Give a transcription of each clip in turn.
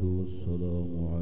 والسلام على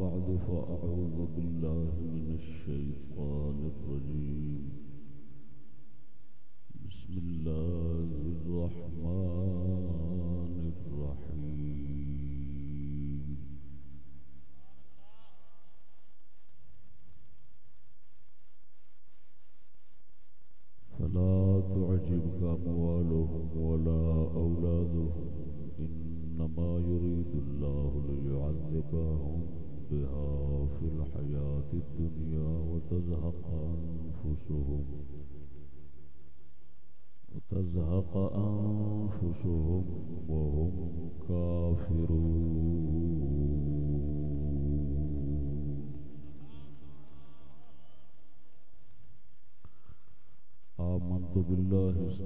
بعد فأعوذ بالله من الشيطان الرجيم.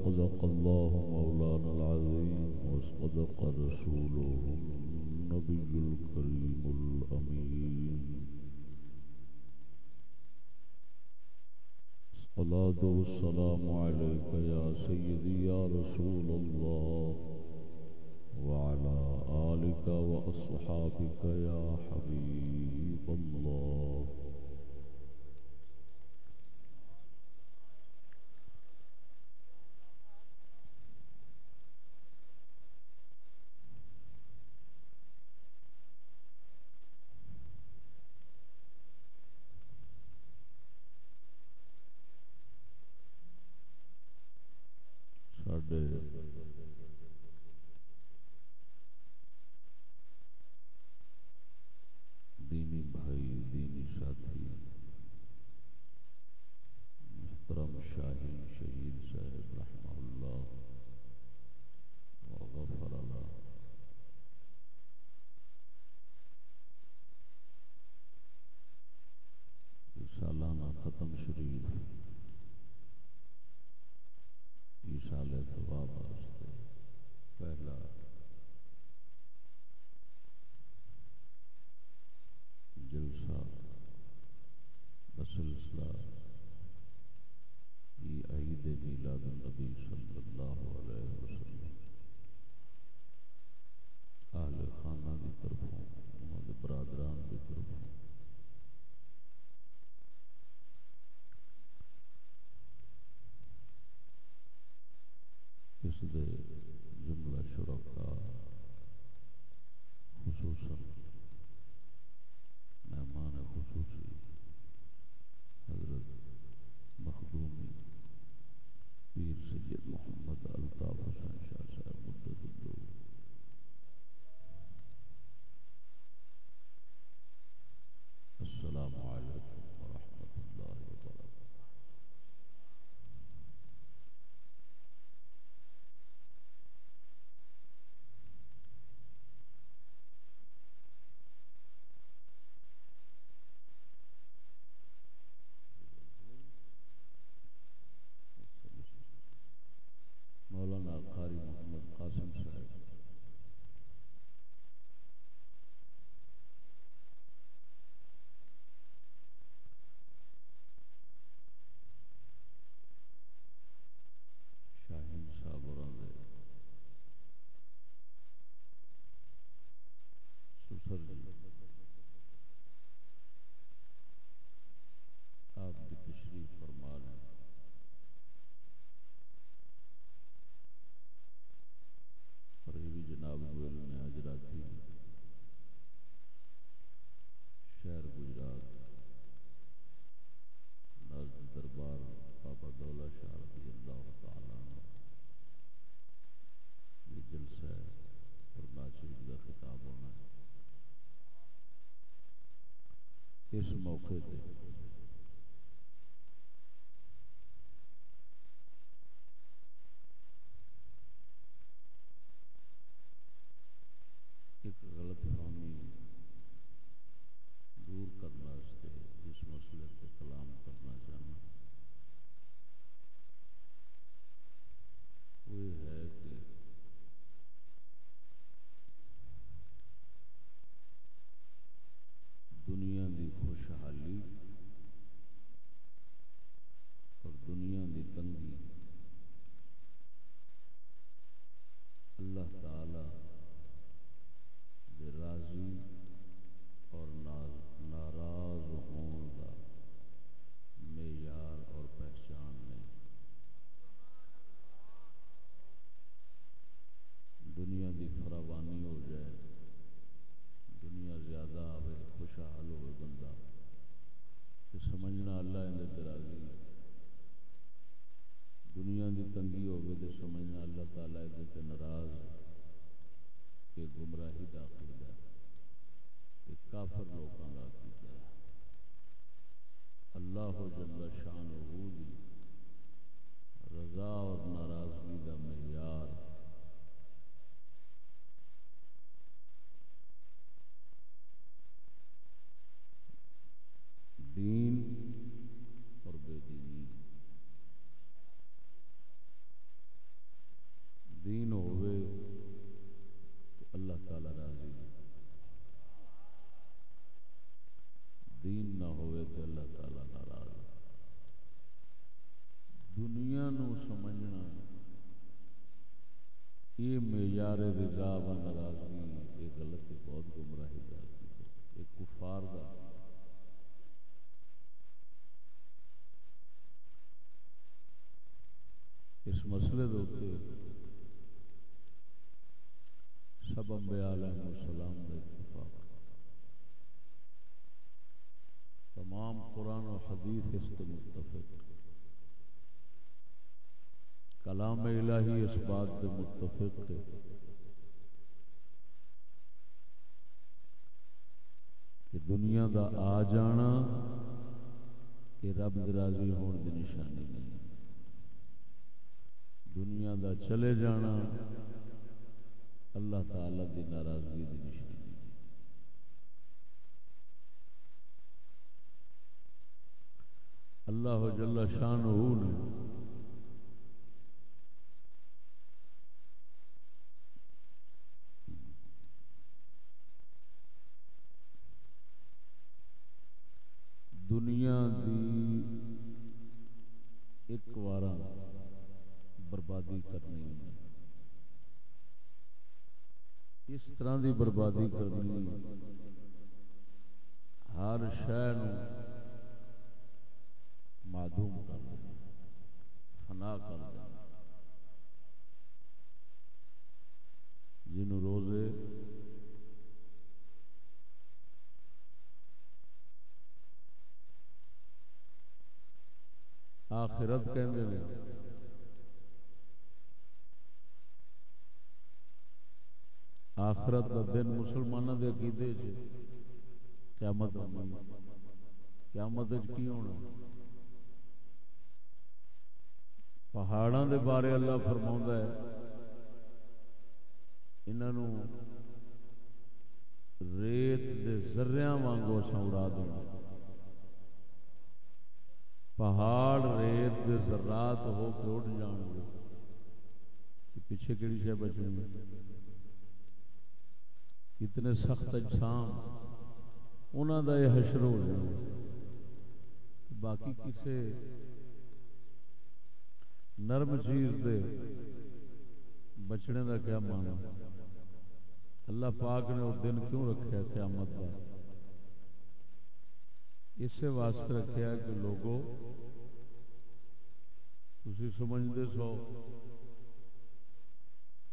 صدق الله مولانا العظيم وصدق رسوله النبي الكريم الأمين. صلاة والسلام عليك يا سيدي يا رسول الله وعلى آلك وأصحابك يا حبيب الله. دے smoke hood. سمجھنا اللہ تعالیٰ یہ ناراض کہ گمراہی داخل ہے، کہ کافر لوگوں کا عقیدہ ہے اللہ جل شان دی رضا اور ناراضگی کا معیار دین اور بے دینی دین ہوئے تو اللہ تعالی راضی دین نہ ہوئے تو اللہ تعالی ناراض دنیا نو سمجھنا یہ معیار رضا و ناراضگی یہ غلط بہت گمراہی کا ایک کفار کا اس مسئلے دے سب انبیاء علیہ السلام کا اتفاق۔ تمام قرآن و حدیث اس کے متفق۔ کلام الہی اس بات کے متفق ہے۔ کہ دنیا دا آ جانا، کہ رب راضی ہونے کی نشانی نہیں۔ دنیا دا چلے جانا۔ اللہ تعالی دی ناراضگی دی نشانی۔ اللہ جل شان نے دنیا دی ایک وارہ بربادی کرنی اس طرح دی بربادی کر ہر شہر معدوم کر دینا فنا کر دینا جن روزے آخرت کہندے نے آخرت کا دن مسلمانوں کے عقیدے قیامت قیامت کی ہونا؟ پہاڑوں کے بارے اللہ فرما ہے انہوں ریت دے ذریاں وانگو اصا اڑا دینا پہاڑ ریت دے ذرات ہو کے اٹھ جان گے۔ پیچھے کہڑی شہ بچنی کتنے سخت اجسام انہوں کا یہ حشر ہو جائے باقی کسی نرم چیز دے بچنے کا کیا مانا اللہ پاک نے وہ دن کیوں رکھا قیامت کا اسی واسطے رکھا کہ لوگوں تھی سمجھتے سو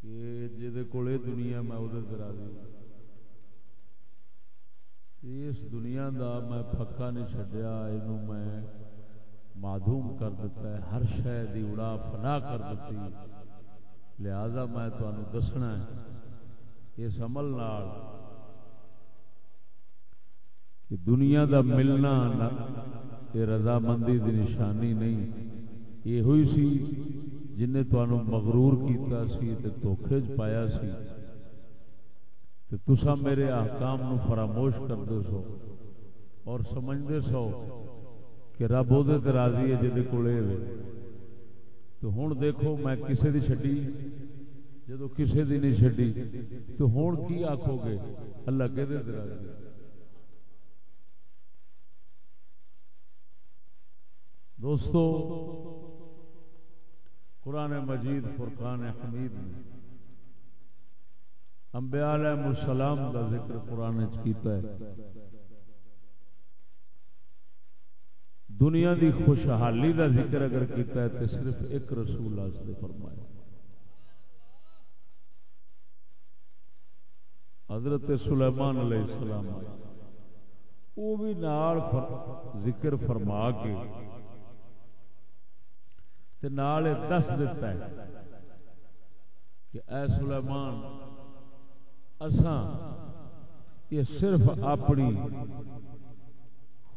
کہ جہد کول دنیا میں وہ راضی اس دنیا دا میں پکا نہیں چڈیا یہ میں معدوم کر دیتا ہے، ہر شہ دی اڑا فنا کر دیتی لہذا میں تمہیں دسنا ہے، اس عمل نال کہ دنیا دا ملنا یہ رضامندی دی نشانی نہیں۔ یہ ہوئی سی جن نے تمہیں مغرور کیتا سی تے دھوکھے چ پایا سی۔ تو تسا میرے احکام نو فراموش کرتے سو اور سمجھتے سو کہ رب وہ راضی ہے جہد کول تو ہوں دیکھو میں کسے دی چھڈی جدو کسے دی نہیں چھڈی، تو ہوں کی آخو گے؟ اللہ کہ راضی دوستو، قرآن مجید، فرقان حمید میں انبیاء علیہ السلام کا ذکر قرآن کیتا ہے۔ دنیا دی خوشحالی کا ذکر اگر کیتا ہے تو صرف ایک رسول واسطے فرمایا۔ حضرت سلیمان علیہ السلام وہ بھی نال فر، ذکر فرما کے تے نال دس دیتا ہے کہ اے سلیمان اساں یہ صرف اپنی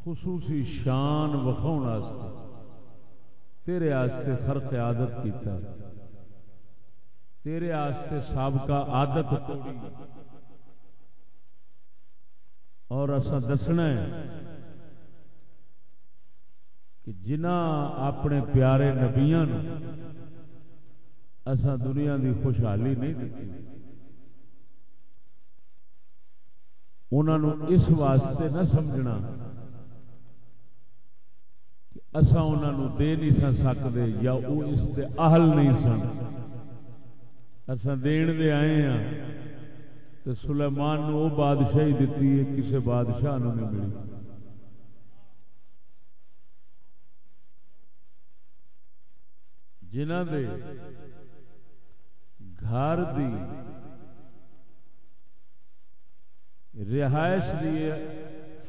خصوصی شان واسطے، تیرے آستے خرق عادت کیتا ہے تیرے آستے سابقہ عادت توڑی اور اصا دسنا ہے کہ جنہ اپنے پیارے نبیا اسا دنیا دی خوشحالی نہیں دیتی انہوں اس واسطے نہ سمجھنا کہ اسا انہوں دے نہیں سن سکتے یا وہ اس دے اہل نہیں سن۔ اسا دین دے آئے ہیں تو سلیمان نے وہ بادشاہی دیتی ہے کسی بادشاہ نو نہیں ملی۔ جنہ دے گھر دی رہائش دی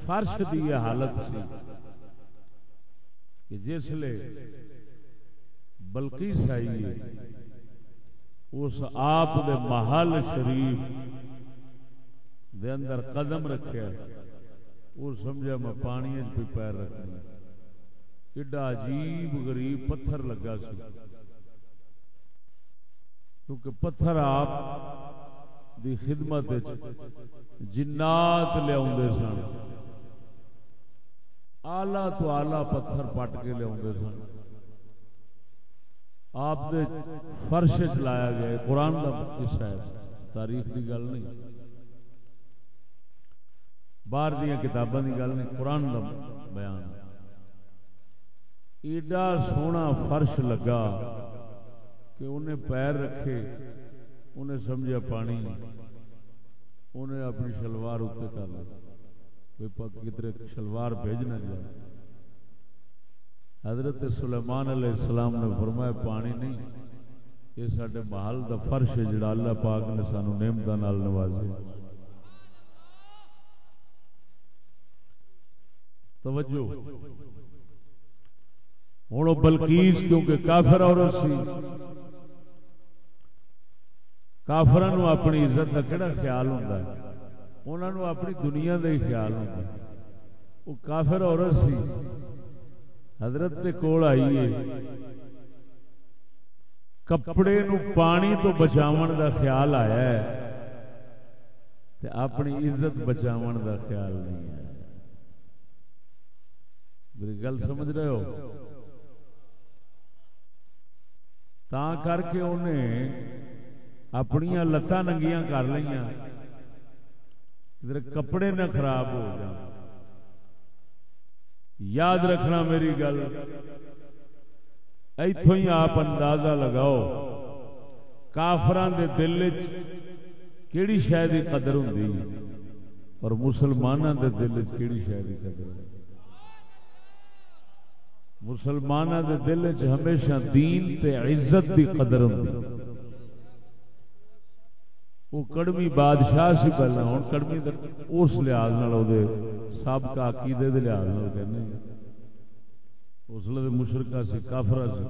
فرش دی حالت سی۔ کہ جس لے بلکی سائی اس آپ دے محل شریف دے اندر قدم رکھا وہ سمجھا میں پانی پہ پیر رکھنا۔ ایڈا عجیب غریب پتھر لگا سی۔ کیونکہ پتھر آپ دی خدمت جنات لیا سن۔ آلہ تو آلہ پتھر پٹ کے لیا سن۔ آپ دے فرش چلایا گیا قرآن کا قصہ ہے۔ تاریخ کی گل نہیں۔ باہر دیا کتابوں کی گل نہیں۔ قرآن کا بیان۔ ایڈا سونا فرش لگا کہ انہیں پیر رکھے، انہیں سمجھا پانی انہیں اپنی شلوار اتنے کر لی کدھر شلوار بھیجنا جائے۔ حضرت سلیمان علیہ السلام نے فرمایا، پانی نہیں، یہ سارے محل کا فرش ہے جڑا اللہ پاک نے سانو نعمت نوازے توجہ۔ ہوں بلکیس کیونکہ کافر عورت سی۔ کافر اپنی عزت کا کہڑا خیال ہوتا ہے؟ انہوں اپنی دنیا کا ہی خیال ہوتا ہے۔ وہ کافر عورت سی۔ حضرت کے کول آئی ہے۔ کپڑے نو پانی تو بچاو دا خیال آیا ہے۔ تے اپنی عزت بچاو دا خیال نہیں ہے میری گل سمجھ رہے ہو؟ تا کر کے انہیں اپنی لتان ننگیاں کر لیا ادھر کپڑے نہ خراب ہو جائیں یاد رکھنا میری گل۔ اتوں ہی آپ اندازہ لگاؤ کافران دے دل کیڑی شہ کی قدر ہوں اور مسلمانوں دے دل کیڑی شہ کی قدر ہوں مسلمانوں دے دل چ ہمیشہ دین تے عزت دی قدر ہوں وہ کڑمی بادشاہ سی پہلے ہوں کڑمی اس لحاظ سابقہ عقیدے دے لحاظ کہنے اس لیے مشرقہ سی کافرا سی۔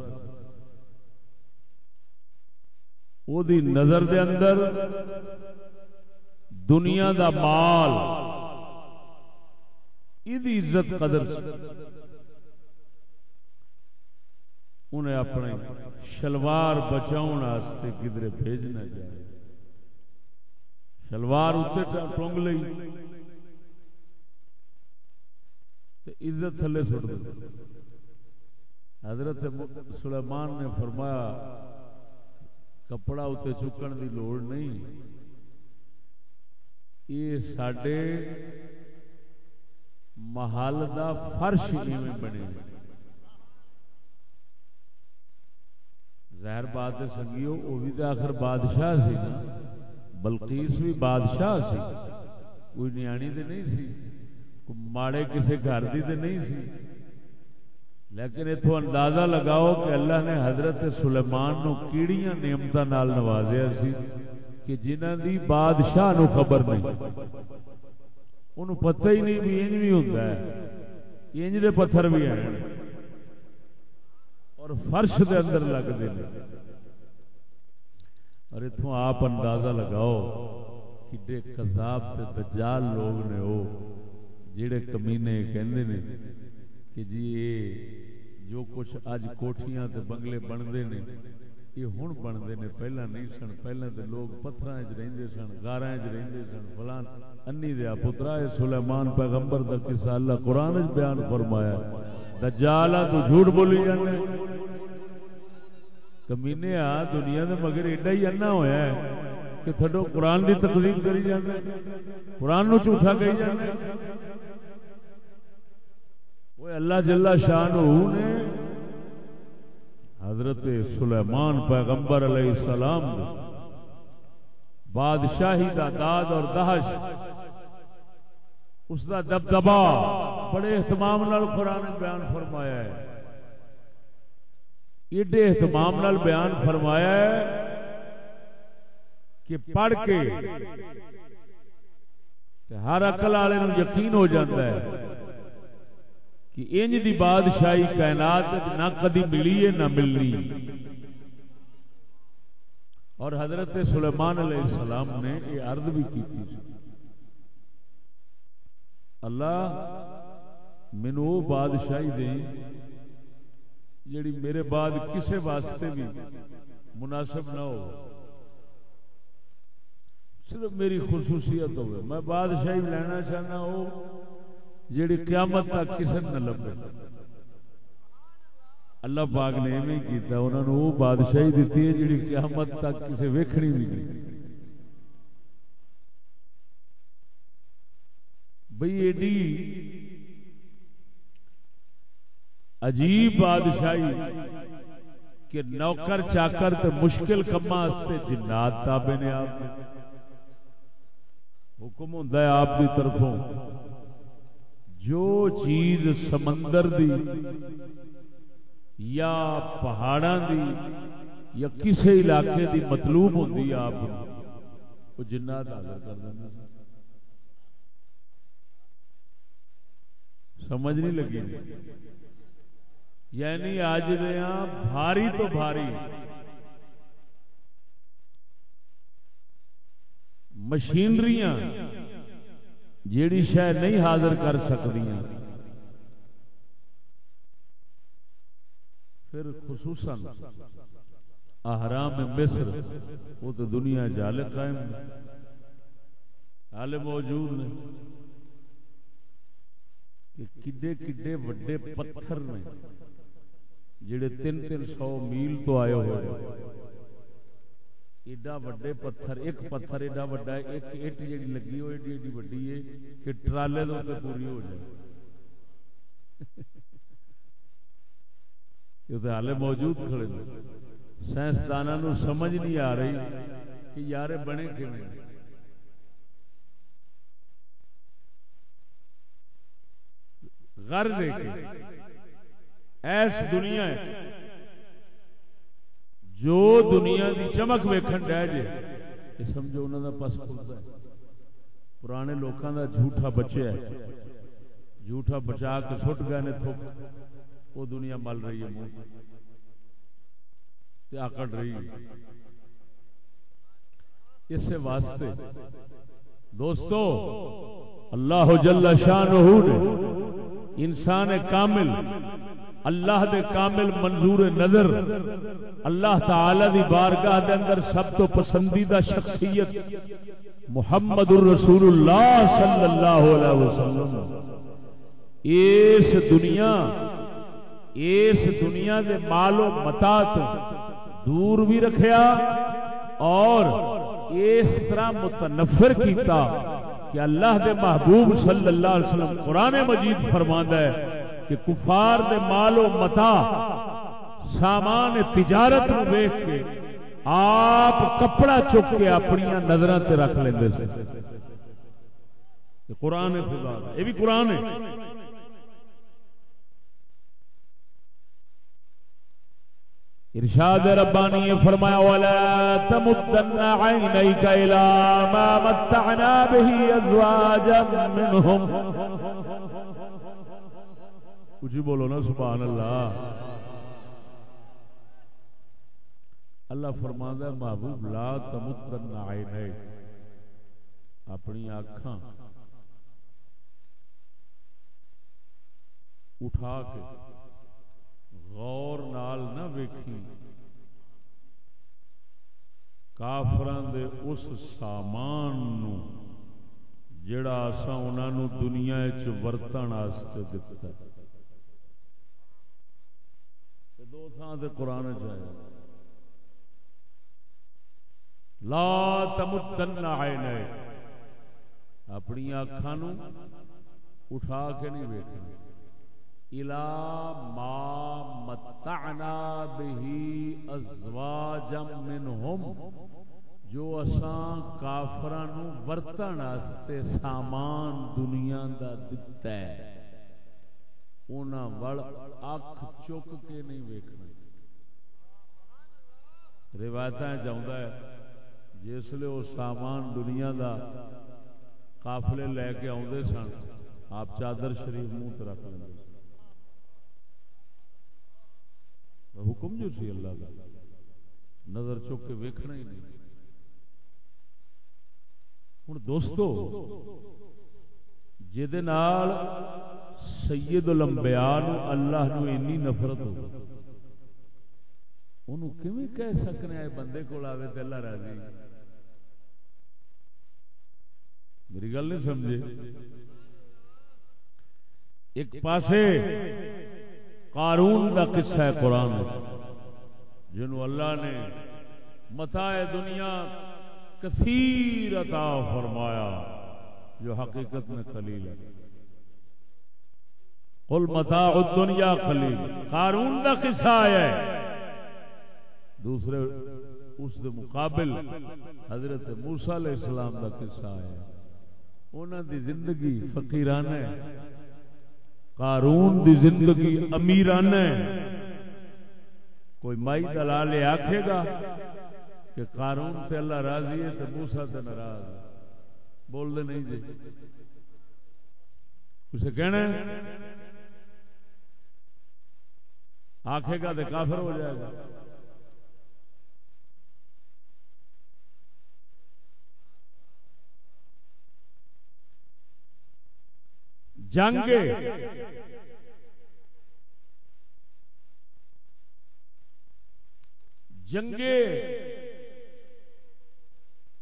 وہ نظر دے اندر دنیا دا مال یہ عزت قدر انہیں اپنے شلوار بچاؤ کدھر بھیجنا چاہیے شلوار اتنے ٹونگ لی عزت تھلے سٹ دی حضرت سلیمان نے فرمایا، کپڑا اتنے چکن دی لوڑ نہیں۔ یہ سڈے محل دا فرش ایویں بنے۔ ظاہر بات سنگیو وہ بھی تو آخر بادشاہ سی نا۔ بلقیس بھی بادشاہ سی۔ کوئی نیانی دے نہیں سی ماڑے کسی گھر دی دے نہیں سی۔ لیکن اتو اندازہ لگاؤ کہ اللہ نے حضرت سلیمان نو کیڑیاں نعمت نال نوازیا سی کہ جنہ دی بادشاہ نو خبر نہیں۔ انہوں پتہ ہی نہیں بھی انج بھی ہوتا ہے۔ انج دے پتھر بھی ہیں۔ اور فرش دے اندر لگ دے اور اتوں آپ اندازہ لگاؤ کڈے کذاب تے دجال لوگ نے وہ جڑے کمینے کہندے نے کہ جی یہ جو کچھ اج کوٹھیاں تے بنگلے بنتے ہیں یہ ہوں بنتے ہیں پہلا نہیں سن پہلے تو لوگ پتھر رہتے سن گارا رہتے سن، فلان انی دیا پترا سلیمان پیغمبر کا کسا اللہ قرآن بیان فرمایا دجالا تو جھوٹ بولی جانے کمینے آ، دنیا دے مگر ایڈا ہی انا ہویا ہے کہ تھڈو قرآن دی تقسیم کری جانے قرآن نو جھوٹا کہی جانے وہ اللہ جل شان نے حضرت سلیمان پیغمبر علیہ السلام، بادشاہی دا داد اور دہش، اس دا دبدبا بڑے اہتمام نال قرآن بیان فرمایا ہے۔ ایڈے اہتمام نال بیان فرمایا ہے کہ پڑھ کے ہر اقل والے یقین ہو جاتا ہے کہ انج دی بادشاہی کائنات نہ کدی ملی ہے نہ ملنی۔ اور حضرت سلیمان علیہ السلام نے یہ عرض بھی کی تھی۔ اللہ مینو بادشاہی دیں جیڑی میرے بعد کسے واسطے بھی مناسب نہ ہو۔ صرف میری خصوصیت ہوگی میں بادشاہی لینا چاہنا ہو، جیڑی قیامت تک کسی نہ لبے۔ اللہ پاک نے ایویں کیتا انہوں نے وہ بادشاہی دیتی ہے جیڑی قیامت تک کسی ویکھنی بھی نہیں۔ بھئی ایڈی عجیب بادشاہی کہ نوکر چاکر تے مشکل کما جنات تابے نے آپ حکم ہوتا ہے آپ کی طرفوں، جو چیز سمندر دی یا پہاڑاں دی یا کسی علاقے دی مطلوب ہوتی آپ وہ جنات حاضر کر دیں سمجھ نہیں لگی۔ یعنی آج دیا بھاری تو بھاری۔ مشینریاں جیڑی شہ نہیں حاضر کر سکتی پھر خصوصاً احرام مصر، وہ تو دنیا جال قائم حال موجود نے کہ کڈے کڈے وڈے پتھر نے جڑے تین تین سو میل تو آئے ہوئے ایڈا وڈے پتھر، ایک پتھر ایڈا وڈا ہے، ایک اٹ جی لگی ہو ایڈی ایڈی وڈی ہے کہ ٹرالے تو پوری ہو جائے۔ یہ تو ہالے موجود کھڑے سائنسدانوں سمجھ نہیں آ رہی کہ یار بنے کھڑے غر دیکھیں ایس دنیا ہے۔ جو دنیا دی چمک ویکھن ڈہ جے۔ یہ سمجھو انہوں کا پس کھلتا ہے۔ پرانے لوگوں کا جھوٹا بچیا ہے۔ جھوٹا بچا کے سٹ گئے نے تھوک۔ وہ دنیا مل رہی ہے منہ۔ آکڑ رہی ہے۔ اس سے واسطے دوستو، اللہ جل شان انسان کامل اللہ دے کامل منظور نظر، اللہ تعالی دی بارگاہ دے اندر سب تو پسندیدہ شخصیت محمد الرسول اللہ صلی اللہ علیہ وسلم۔ اس دنیا اس دنیا دے مال و متا تو دور بھی رکھیا اور اس طرح متنفر کیتا کہ اللہ دے محبوب صلی اللہ علیہ وسلم قرآن مجید فرماندا ہے کہ کفار دے مال و متا سامان تجارت ویخ کے آپ کپڑا چک کے اپنی نظر سے رکھ لیں قرآن خدا یہ بھی قرآن ہے۔ ارشاد ربانی فرمایا، ولا تمدن عينيك الى ما متعنا به ازواجا منهم اچھی بولو نا، سبحان اللہ۔ اللہ فرما محبوب، لا تمتن آئے اپنی آنکھاں اٹھا کے غور نال نہ ویکھی کافران دے اس سامان نو جڑا اسا انہاں نو دنیا وچ ورتن واسطے دتا تے دو تھاں تے قران وچ آیا لا تمتن عینے اپنی اکھاں نو اٹھا کے نہیں ویکھنا۔ ما متعنا به ازواجا منهم۔ جو اساں کافراں ورتن واسطے سامان دنیا دا دتا ہے۔ اکھ چک کے نہیں ویکھنا۔ روایتاں جاوندا ہے، جس لے وہ سامان دنیا دا قافلے لے کے آدھے سن، آپ چادر شریف منہ رکھ لیں حکم جو سی اللہ کا نظر چک کے ویکھنا ہی نہیں۔ ہوں دوستو جال سید الانبیاء نو اللہ نو اینی نفرت ہو۔ انہوں کیویں کہہ سکنے آئے بندے کو آوے تے اللہ راضی۔ میری گل نہیں سمجھے۔ ایک پاسے قارون دا قصہ ہے قرآن جنہوں اللہ نے متا دنیا کثیر عطا فرمایا۔ جو حقیقت میں خلیل ہے۔ قل متا دنیا خلیل۔ قارون دا قصہ آیا ہے۔ دوسرے اس دے مقابل حضرت موسیٰ علیہ السلام دا قصہ آیا ہے۔ انہوں دی زندگی فقیرانہ ہے۔ قارون دی زندگی امیران ہے۔ کوئی مائی دلال آکھے گا کہ قارون سے اللہ راضی ہے تو موسا سے ناراض بول دے نہیں جی۔ اسے کہنا ہے؟ آکھے گا تو کافر ہو جائے گا۔ جنگ جنگے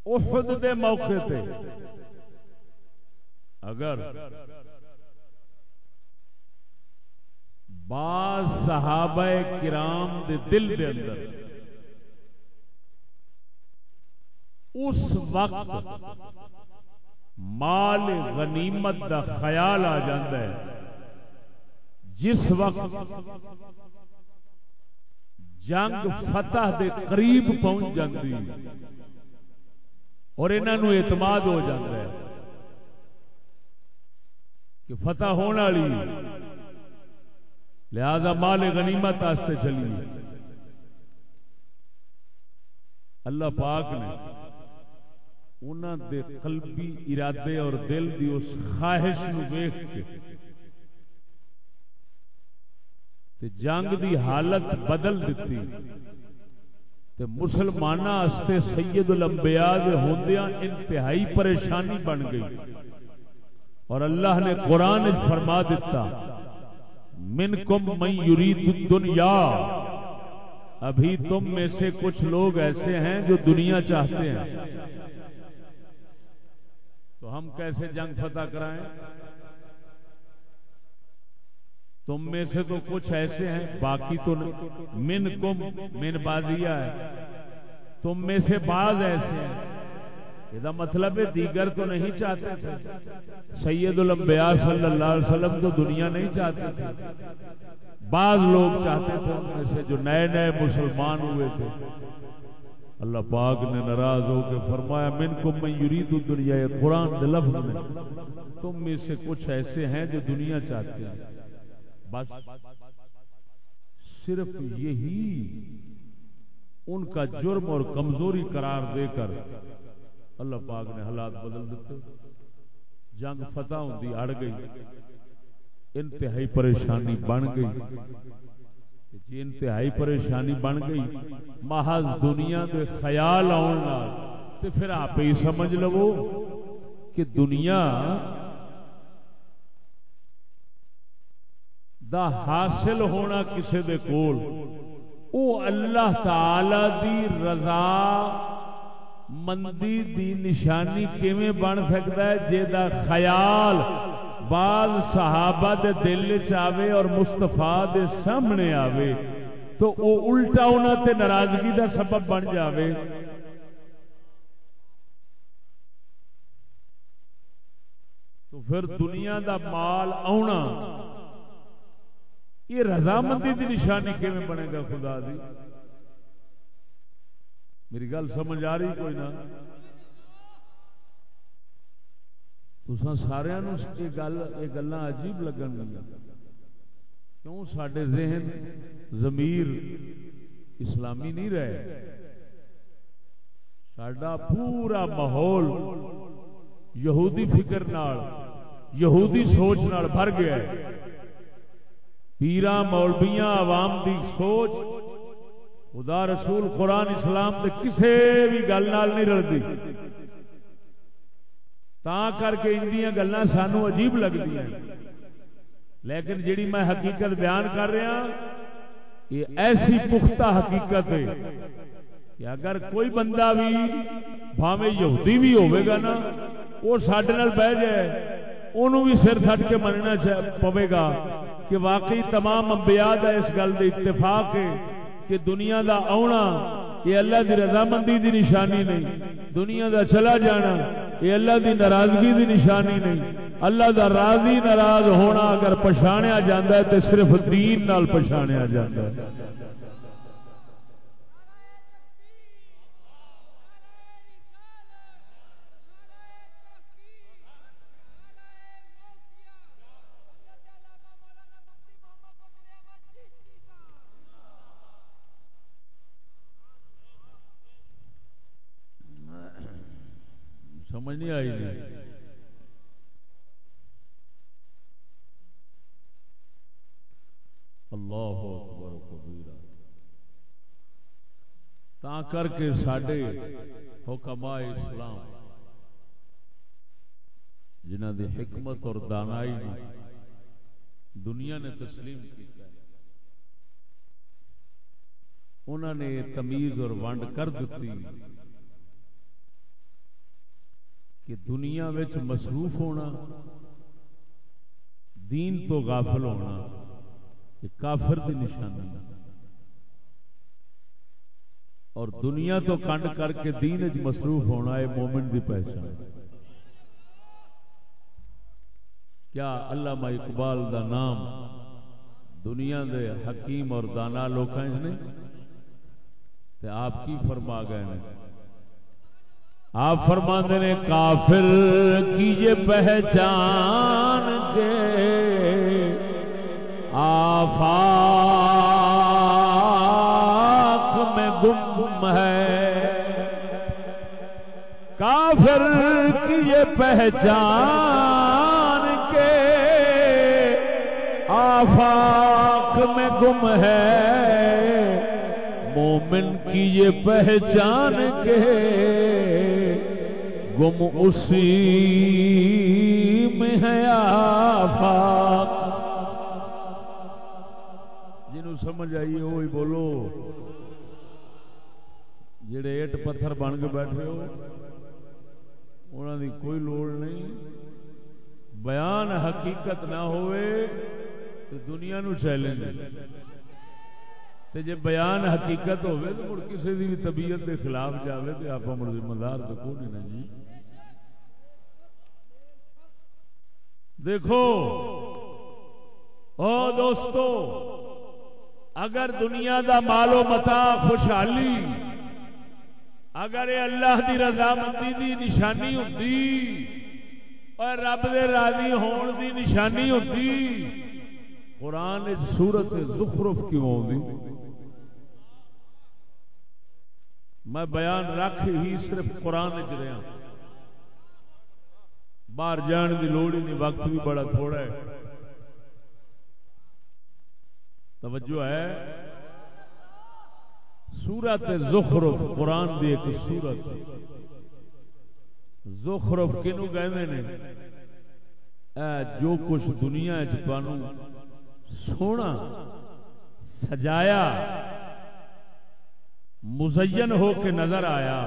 احد دے موقع تے۔ اگر بعض صحابہ کرام دے دل دے اندر اس وقت مال غنیمت دا خیال آ جاتا ہے، جس وقت جنگ فتح دے قریب پہنچ جاتی اور انہوں اعتماد ہو جاتا ہے۔ کہ فتح ہونے والی۔ لہذا مال غنیمت آستے چلی۔ اللہ پاک نے انہوں دے قلبی ارادے اور دل دی اس خواہش نو ویخ کے تے جنگ دی حالت بدل دیتی تے مسلمانہ استے سید الانبیاء دے ہوندیاں انتہائی پریشانی بن گئی۔ اور اللہ نے قرآن فرما دیتا من کم من یرید الدنیا. ابھی تم میں سے کچھ لوگ ایسے ہیں جو دنیا چاہتے ہیں۔ تو ہم کیسے جنگ فتح کرائیں؟ تم میں سے تو کچھ ایسے ہیں، باقی تو من کم من بازیا ہے۔ تم میں سے بعض ایسے ہیں۔ یہ مطلب ہے دیگر تو نہیں چاہتے تھے سید الانبیاء صلی اللہ علیہ وسلم تو دنیا نہیں چاہتے تھے بعض لوگ چاہتے تھے ان میں سے جو نئے نئے مسلمان ہوئے تھے اللہ پاک نے ناراض ہو کے فرمایا من کو میں یرید دنیا قرآن لفظ میں تم میں سے کچھ ایسے ہیں جو دنیا چاہتے ہیں بس صرف یہی ان کا جرم اور کمزوری قرار دے کر اللہ پاک نے حالات بدل دیتے. جنگ فتح ہوتی اڑ گئی. انتہائی پریشانی بن گئی. جی انتہائی پریشانی بن گئی، محض دنیا کے خیال آن تو پھر آپ ہی سمجھ لو کہ دنیا دا حاصل ہونا کسی دے کول، او اللہ تعالی دی رضا مندی دی نشانی کیویں بن سکتا ہے؟ جے دا خیال بعض صحابہ دے دل چاہے اور مستفا دے سامنے آوے، تو او الٹا انہوں تے ناراضگی دا سبب بن جاوے۔ تو پھر دنیا دا مال آنا یہ رضامندی دی نشانی کیون بنے گا خدا دی؟ میری گل سمجھ آ رہی کوئی نہ سارا یہ گل، یہ گلا عجیب لگن گیا کیوں سڈے ذہن ضمیر اسلامی نہیں رہے؟ سڈا پورا ماحول یہودی فکر نال، یہودی سوچ نال بھر گیا ہے۔ پیرا مولبیاں عوام دی سوچ خدا رسول قرآن اسلام دے کسے بھی گل نال نہیں رلتی تا کر کے اندیاں گلاں سانو عجیب لگتی ہیں۔ لیکن جیڑی میں حقیقت بیان کر رہا ہاں، یہ ایسی پختہ حقیقت ہے کہ اگر کوئی بندہ بھی بھاوے یہودی بھی ہوئے گا نا، وہ سڈے بہ جائے انہوں بھی سر تھٹ کے مننا پوے گا کہ واقعی تمام انبیاء دا اس گل دے اتفاق ہے۔ کہ دنیا دا آنا یہ اللہ دی رضامندی دی نشانی نہیں۔ دنیا دا چلا جانا، یہ اللہ دی ناراضگی دی نشانی نہیں۔ اللہ دا راضی ناراض ہونا اگر پچھاڑیا جاتا ہے تو صرف دین نال پچھاڑیا جاتا ہے سمجھ نہیں آئی نہیں اللہ اکبر کبیرہ۔ تا کر کے ساڈے حکماء اسلام جنہ دی حکمت اور دانائی نے دنیا نے تسلیم کیا انہوں نے تمیز اور ونڈ کر دیتی کہ دنیا مصروف ہونا، دین تو غافل ہونا یہ کافر کی نشانی اور دنیا تو کنڈ کر کے دین مصروف ہونا یہ مومنٹ کی پہچان کیا علامہ اقبال دا نام دنیا دے حکیم اور دانا لوگ آپ کی فرما گئے ہیں آپ فرما نے، کافر کی یہ پہچان کے آفاق میں گم ہے۔ کافر کی یہ پہچان کے آفاق میں گم ہے۔ مومن کی یہ پہچان کے گم اسی میں ہے آفاق جنہوں سمجھ آئیے وہی بولو۔ جڑے اٹ پتھر بن کے بیٹھے ہو انہوں دی کوئی لوڑ نہیں۔ بیان حقیقت نہ ہوئے تو دنیا نو چیلنج۔ تے جے بیان حقیقت ہوئے تو مڑ کسی بھی طبیعت کے خلاف جاوے تو آپ مڑ ذمہ دار تو کون نہیں جی۔ دیکھو۔ او دوستو، اگر دنیا دا مال و متا خوشحالی، اگر یہ اللہ دی رضامندی دی نشانی ہوتی اور رب دے راضی ہون دی نشانی ہوتی قرآن سورت زخرف کیوں آتی میں بیان رکھ ہی صرف قرآن چ رہا باہر جان کی لوڑ ہی نہیں، وقت بھی بڑا تھوڑا ہے۔ توجہ ہے۔ سورت زخرف، قرآن دی ایک سورت۔ زخرف کنو کہنے نے؟ اے جو کچھ دنیا چانو سونا، سجایا، مزین ہو کے نظر آیا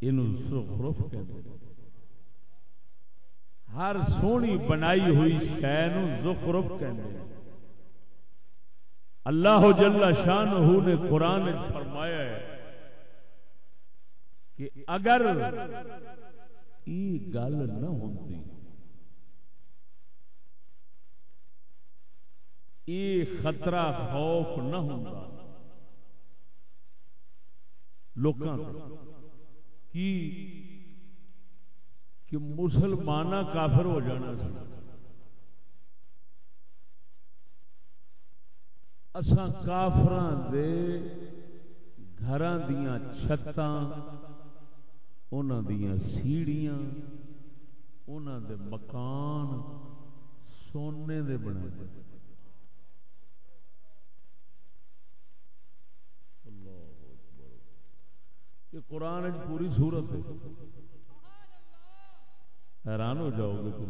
یہ زخرف کہتے ہر سونی بنائی ہوئی شہ زخرف کہتے اللہ جل شان نے قرآن فرمایا ہے کہ اگر یہ گل نہ ہوتی یہ خطرہ خوف نہ ہوتا لوکاں کی کہ مسلمان کافر ہو جانا سی۔ اساں کافران دے گھراں دیاں چھتاں، انہاں دیاں سیڑیاں انہاں دے مکان سونے دے بنا دے اللہ اکبر۔ یہ قرآن پوری صورت ہے۔ حیران ہو جاؤ گے تھی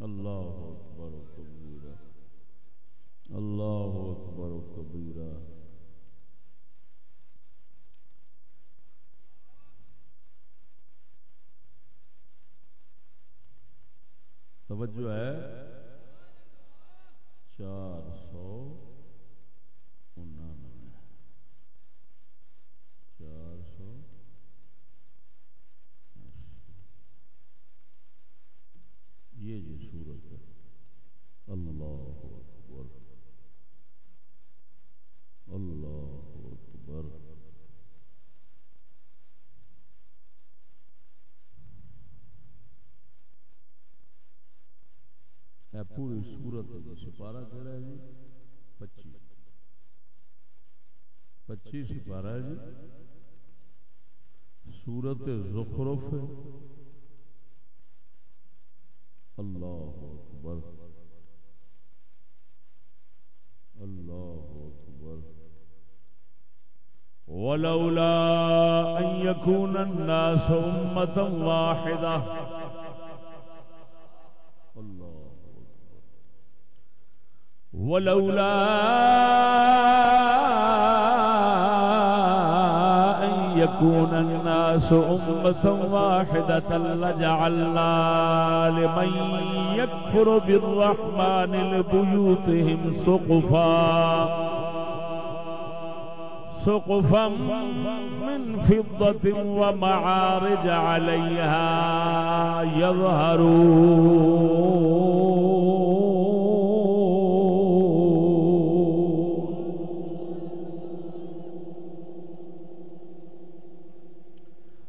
اللہ اکبر و کبیرہ اللہ اکبر و کبیرہ توجہ ہے چار سو انانوے چار سو یہ جی صورت ہے اللہ اکبر اللہ اکبر پوری سورت سپارہ کہڑا ہے جی پچی پچی سپارہ ہے جی۔ سورت زخرف اللہ اکبر۔ اللہ اکبر۔ ولولا ان يكون الناس امه واحده ولولا أن يكون الناس أمة واحدة لجعلنا لمن يكفر بالرحمن لبيوتهم سقفا سقفا من فضة ومعارج عليها يظهرون.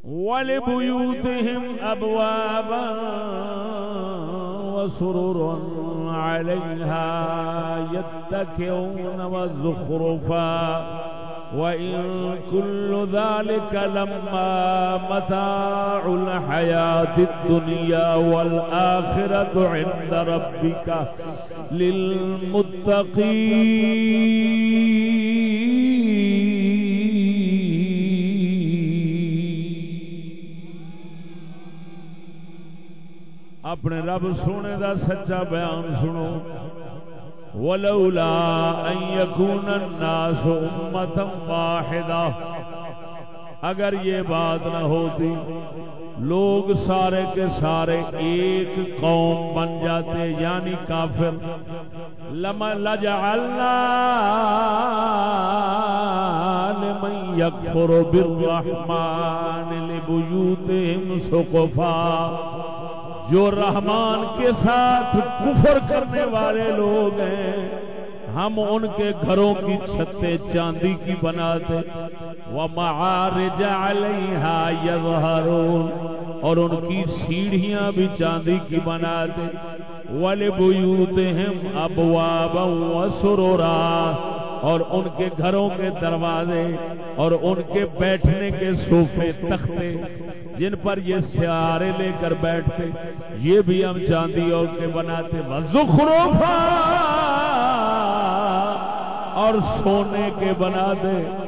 ولبيوتهم أبوابا وسررا عليها يتكئون وزخرفا. وإن كل ذلك لما متاع الحياة الدنيا والآخرة عند ربك للمتقين. اپنے رب سونے دا سچا بیان سنو۔ ولولا ان يكون الناس امه واحده اگر یہ بات نہ ہوتی، لوگ سارے کے سارے ایک قوم بن جاتے یعنی کافر۔ لما لجعلنا لمن يكفر بالرحمن لبيوتهم سقفا۔ جو رحمان کے ساتھ کفر کرنے والے لوگ ہیں، ہم ان کے گھروں کی چھتیں چاندی کی بناتے وہ اور ان کی سیڑھیاں بھی چاندی کی بناتے وَلِبُيُوتِهِمْ أَبْوَابًا وَسُرُرًا، اور ان کے گھروں کے دروازے، اور ان کے بیٹھنے کے صوفے تختے۔ جن پر یہ سیارے لے کر بیٹھتے، یہ بھی ہم چاندی اور کے بناتے۔ وزخروفا اور سونے کے بنا دے۔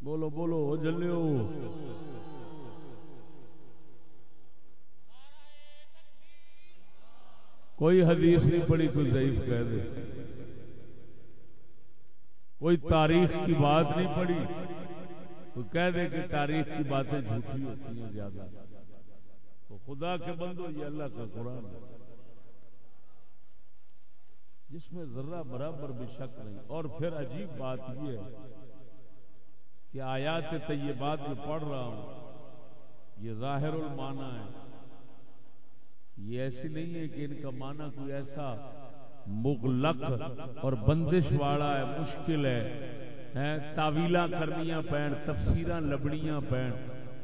بولو بولو جلو کوئی حدیث نہیں پڑھی کوئی ضعیف کہہ دے۔ کوئی تاریخ کی بات نہیں پڑھی۔ کوئی کہہ دے کہ تاریخ کی باتیں جھوٹی ہوتی ہیں زیادہ۔ تو خدا کے بندو، یہ اللہ کا قرآن ہے۔ جس میں ذرہ برابر بھی شک نہیں۔ اور پھر عجیب بات یہ ہے کہ آیات طیبات میں پڑھ رہا ہوں، یہ ظاہر المانا ہے۔ یہ ایسی نہیں ہے کہ ان کا معنی کوئی ایسا مغلق اور بندش والا ہے، مشکل ہے۔ تاویلا کرنیاں پین تفسیر لبنیاں پین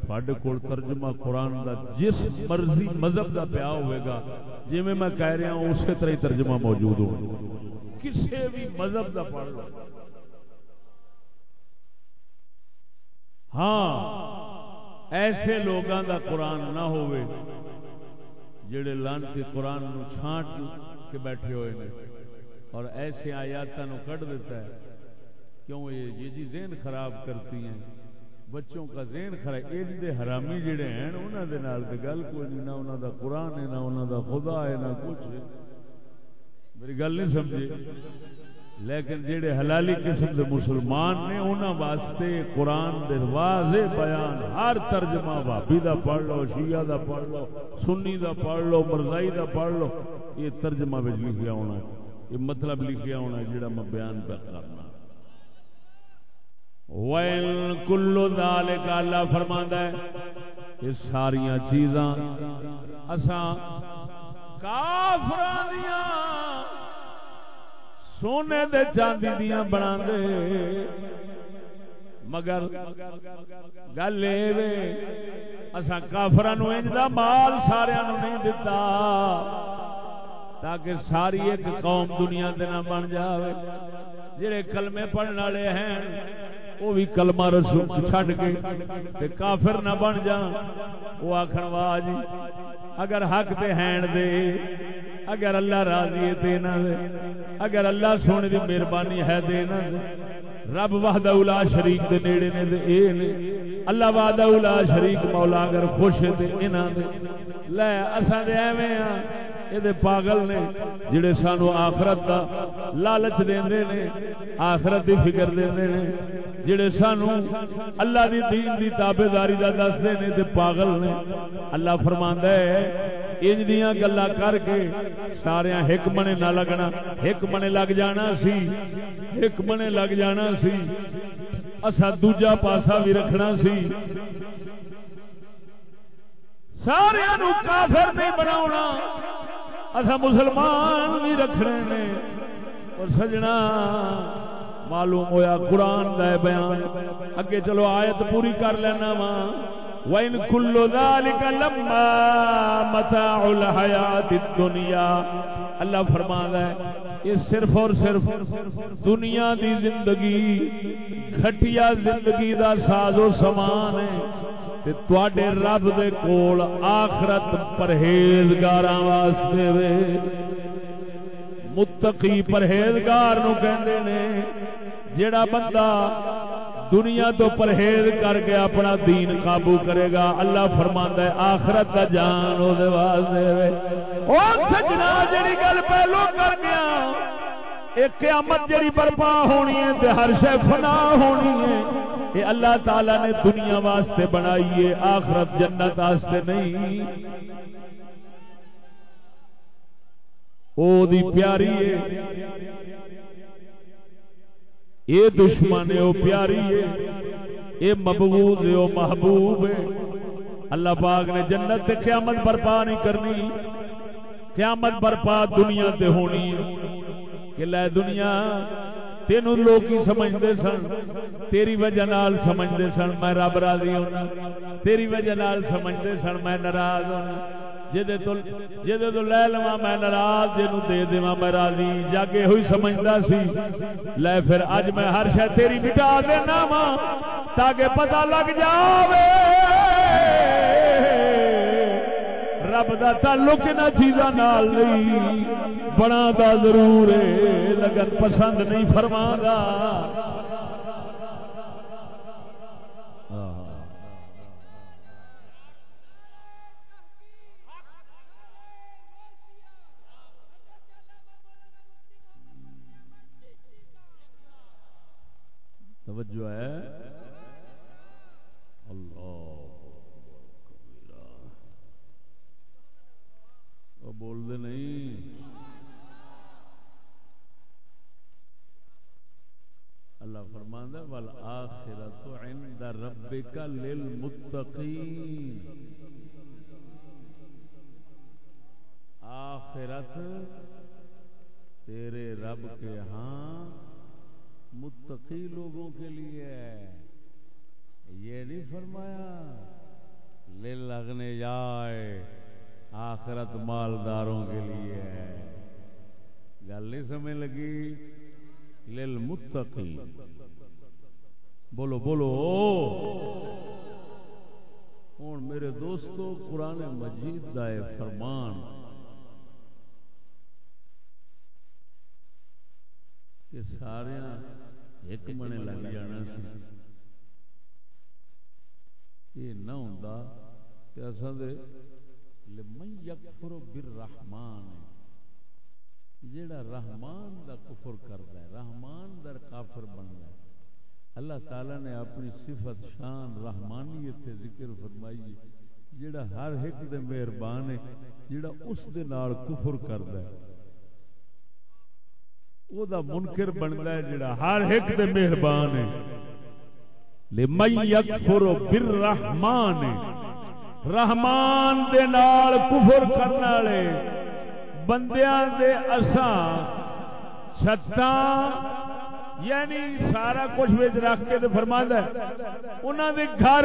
تھوڑے کول ترجمہ قرآن دا جس مرضی مذہب دا پیا ہوئے گا جی میں میں کہہ رہا ہوں، اسی طرح ترجمہ موجود ہو۔ کسی بھی مذہب دا پڑھ لو۔ ہاں ایسے لوگوں دا قرآن نہ ہوئے، جڑے لان کے قرآن نو چھانٹ کے بیٹھے ہوئے نے۔ اور ایسے آیات نو کٹ دیتا ہے۔ کیوں یہ جی ذہن خراب کرتی ہیں؟ بچوں کا ذہن خراب یہ جی حرامی جڑے ہیں انہوں دے نال تے گل کوئی نہیں، نہ انہوں دا قرآن ہے، نہ انہوں دا خدا ہے، نہ کچھ ہے۔ میری گل نہیں سمجھے۔ لیکن جڑے حلالی قسم دے مسلمان نے، انہاں واسطے قرآن دے واضح بیان، ہر ترجمہ بھابی دا پڑھ لو، شیعہ دا پڑھ لو، سنی دا پڑھ لو، مرزائی دا پڑھ لو، یہ ترجمہ وچ لکھیا ہونا ہے۔ یہ مطلب لکھیا ہونا ہے، جڑا میں بیان پہ کرنا وَإِن كُلُّ ذَلِكَ اللہ فرماندا ہے یہ ساریاں چیزاں اساں کافراں دیاں، سونے دے چاندی دیا بنا دے مگر گل اصا کافر مال سارا نہیں دتا، تاکہ ساری ایک قوم دنیا دے نہ بن جاوے۔ جڑے کلمے پڑھنے والے ہیں وہ بھی کلمہ رسول چھڈ کے کافر نہ بن جان وہ آخر واہ جی اگر حق تے ہین دے، اگر اللہ راضی ہے دینا دے، اگر اللہ سونے دی مہربانی ہے دینا دے۔ رب وحدہ اولا شریک دے نیڑے نے دے اے نے۔ اللہ وحدہ اولا شریک مولا اگر خوش ہے دے انہاں دے۔ لے، اساں دے ایویں ہاں یہ پاگل نے جڑے سانو آخرت دا لالچ دیندے نے، آخرت دی فکر دیندے نے، جڑے سانو اللہ دی دین دی تابے داری دا دس دے نے تے پاگل نے۔ اللہ فرماندا ہے، انج دیاں گلا کر کے سارے ایک منے نہ لگنا۔ ایک منے لگ جانا سی۔ ایک منے لگ جانا سی۔ اسا دوجا پاسا بھی رکھنا سی۔ سارے کافر نہیں بنا اصا مسلمان بھی رکھنے نے۔ اور سجنا معلوم ہویا قرآن دے بیان۔ اگے چلو آیت پوری کر لینا وا۔ وَإِن كُلُّ ذَلِكَ لَمَّا مَتَاعُ الْحَيَاةِ الدُّنْيَا۔ اللہ فرما ہے یہ صرف اور صرف دنیا دی زندگی، گھٹیا زندگی دا ساز و سامان ہے۔ تے رب دے کول آخرت پرہیزگاراں واسطے وے۔ متقی پرہیزگار نو کہندے نے جڑا بندہ دنیا تو پرہیز کر کے اپنا دین قابو کرے گا۔ اللہ فرما ہے، آخرت کا جان وہ سجنا جی گل پہلو کر گیا ایک قیامت جڑی برپا ہونی ہے تے ہر شے فنا ہونی ہے۔ یہ اللہ تعالی نے دنیا واسطے بنائی ہے، آخرت جنت واسطے نہیں۔ او دی پیاری ہے۔ یہ دشمن ہے، وہ پیاری ہے۔ یہ مبغوض ہے، وہ محبوب ہے۔ اللہ پاک نے جنت تے قیامت برپا نہیں کرنی۔ قیامت برپا دنیا تے ہونی ہے کہ لے دنیا تینوں لوگ ہی سمجھتے سن۔ تیری وجہ نال سمجھتے سن میں رب راضی ہونا۔ تیری وجہ نال سمجھتے سن میں ناراض ہونا۔ جہد تو لے لوا میں ناراض جن دے دوا میں راضی۔ جاگے ہوئی سمجھتا سی۔ لے پھر اج میں ہر شہ تیری مٹا دینا وا تاکہ پتہ لگ جاوے۔ رب دا تعلق نہ چیزاں نال نہیں۔ بنا دا ضرور ہے، لگن پسند نہیں فرما گا توجہ ہے اللہ بول دے نہیں۔ اللہ فرماندہ وال آخرت عند ربک للمتقین آخرت تیرے رب کے ہاں متقی لوگوں کے لیے ہے۔ یہ نہیں فرمایا لے لگنے جائے آخرت مالداروں کے لیے ہے۔ گل نہیں سمجھ لگی؟ لل متقی بولو بولو۔ ہوں میرے دوستو، قرآن مجید دا فرمان کہ سارے ایک منے لگ جانا سی۔ یہ نہ ہوں کہ اصل یکفر بالرحمن. جیڑا رحمان دا کفر کرتا ہے، رحمان در کافر بنتا ہے۔ اللہ تعالی نے اپنی صفت شان رحمانیت ذکر فرمائی جیڑا ہر ایک دے مہربان ہے، جیڑا اس دے نال کفر کرتا ہے۔ او دا منکر بنتا ہے جڑا ہر ایک دے مہربان ہے۔ لمن یکفر بالرحمن. رحمان دے نال کفر کرنے والے بندیاں دے اساں چھتاں یعنی سارا کچھ وچ رکھ کے تے ہے، انہاں دے گھر،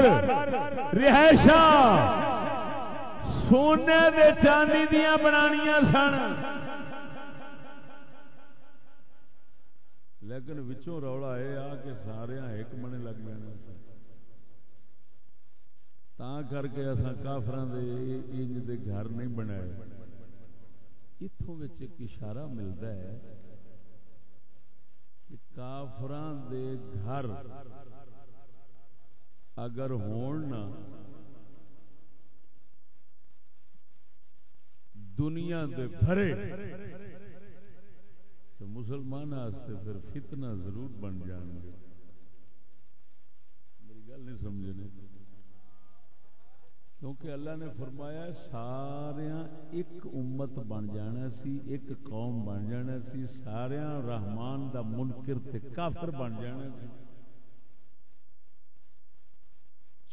رہائشاں، سونے دے چاندی دیاں بنانیاں سن۔ لیکن وچوں رولا یہ آ کہ سارے ایک منے لگ جانا تا کر کے اصا کافران دے انج دے گھر نہیں بنائے اتوں ایک اشارہ ملتا ہے کہ کافران دے گھر اگر ہون نا دنیا دے بھرے تو مسلمان پھر فتنہ ضرور بن جان گے میری گل نہیں سمجھنے کیونکہ اللہ نے فرمایا سارا ایک امت بن جانا سی، ایک قوم بن جانا سی سارا رحمان دا منکر تے کافر بن جانا سی۔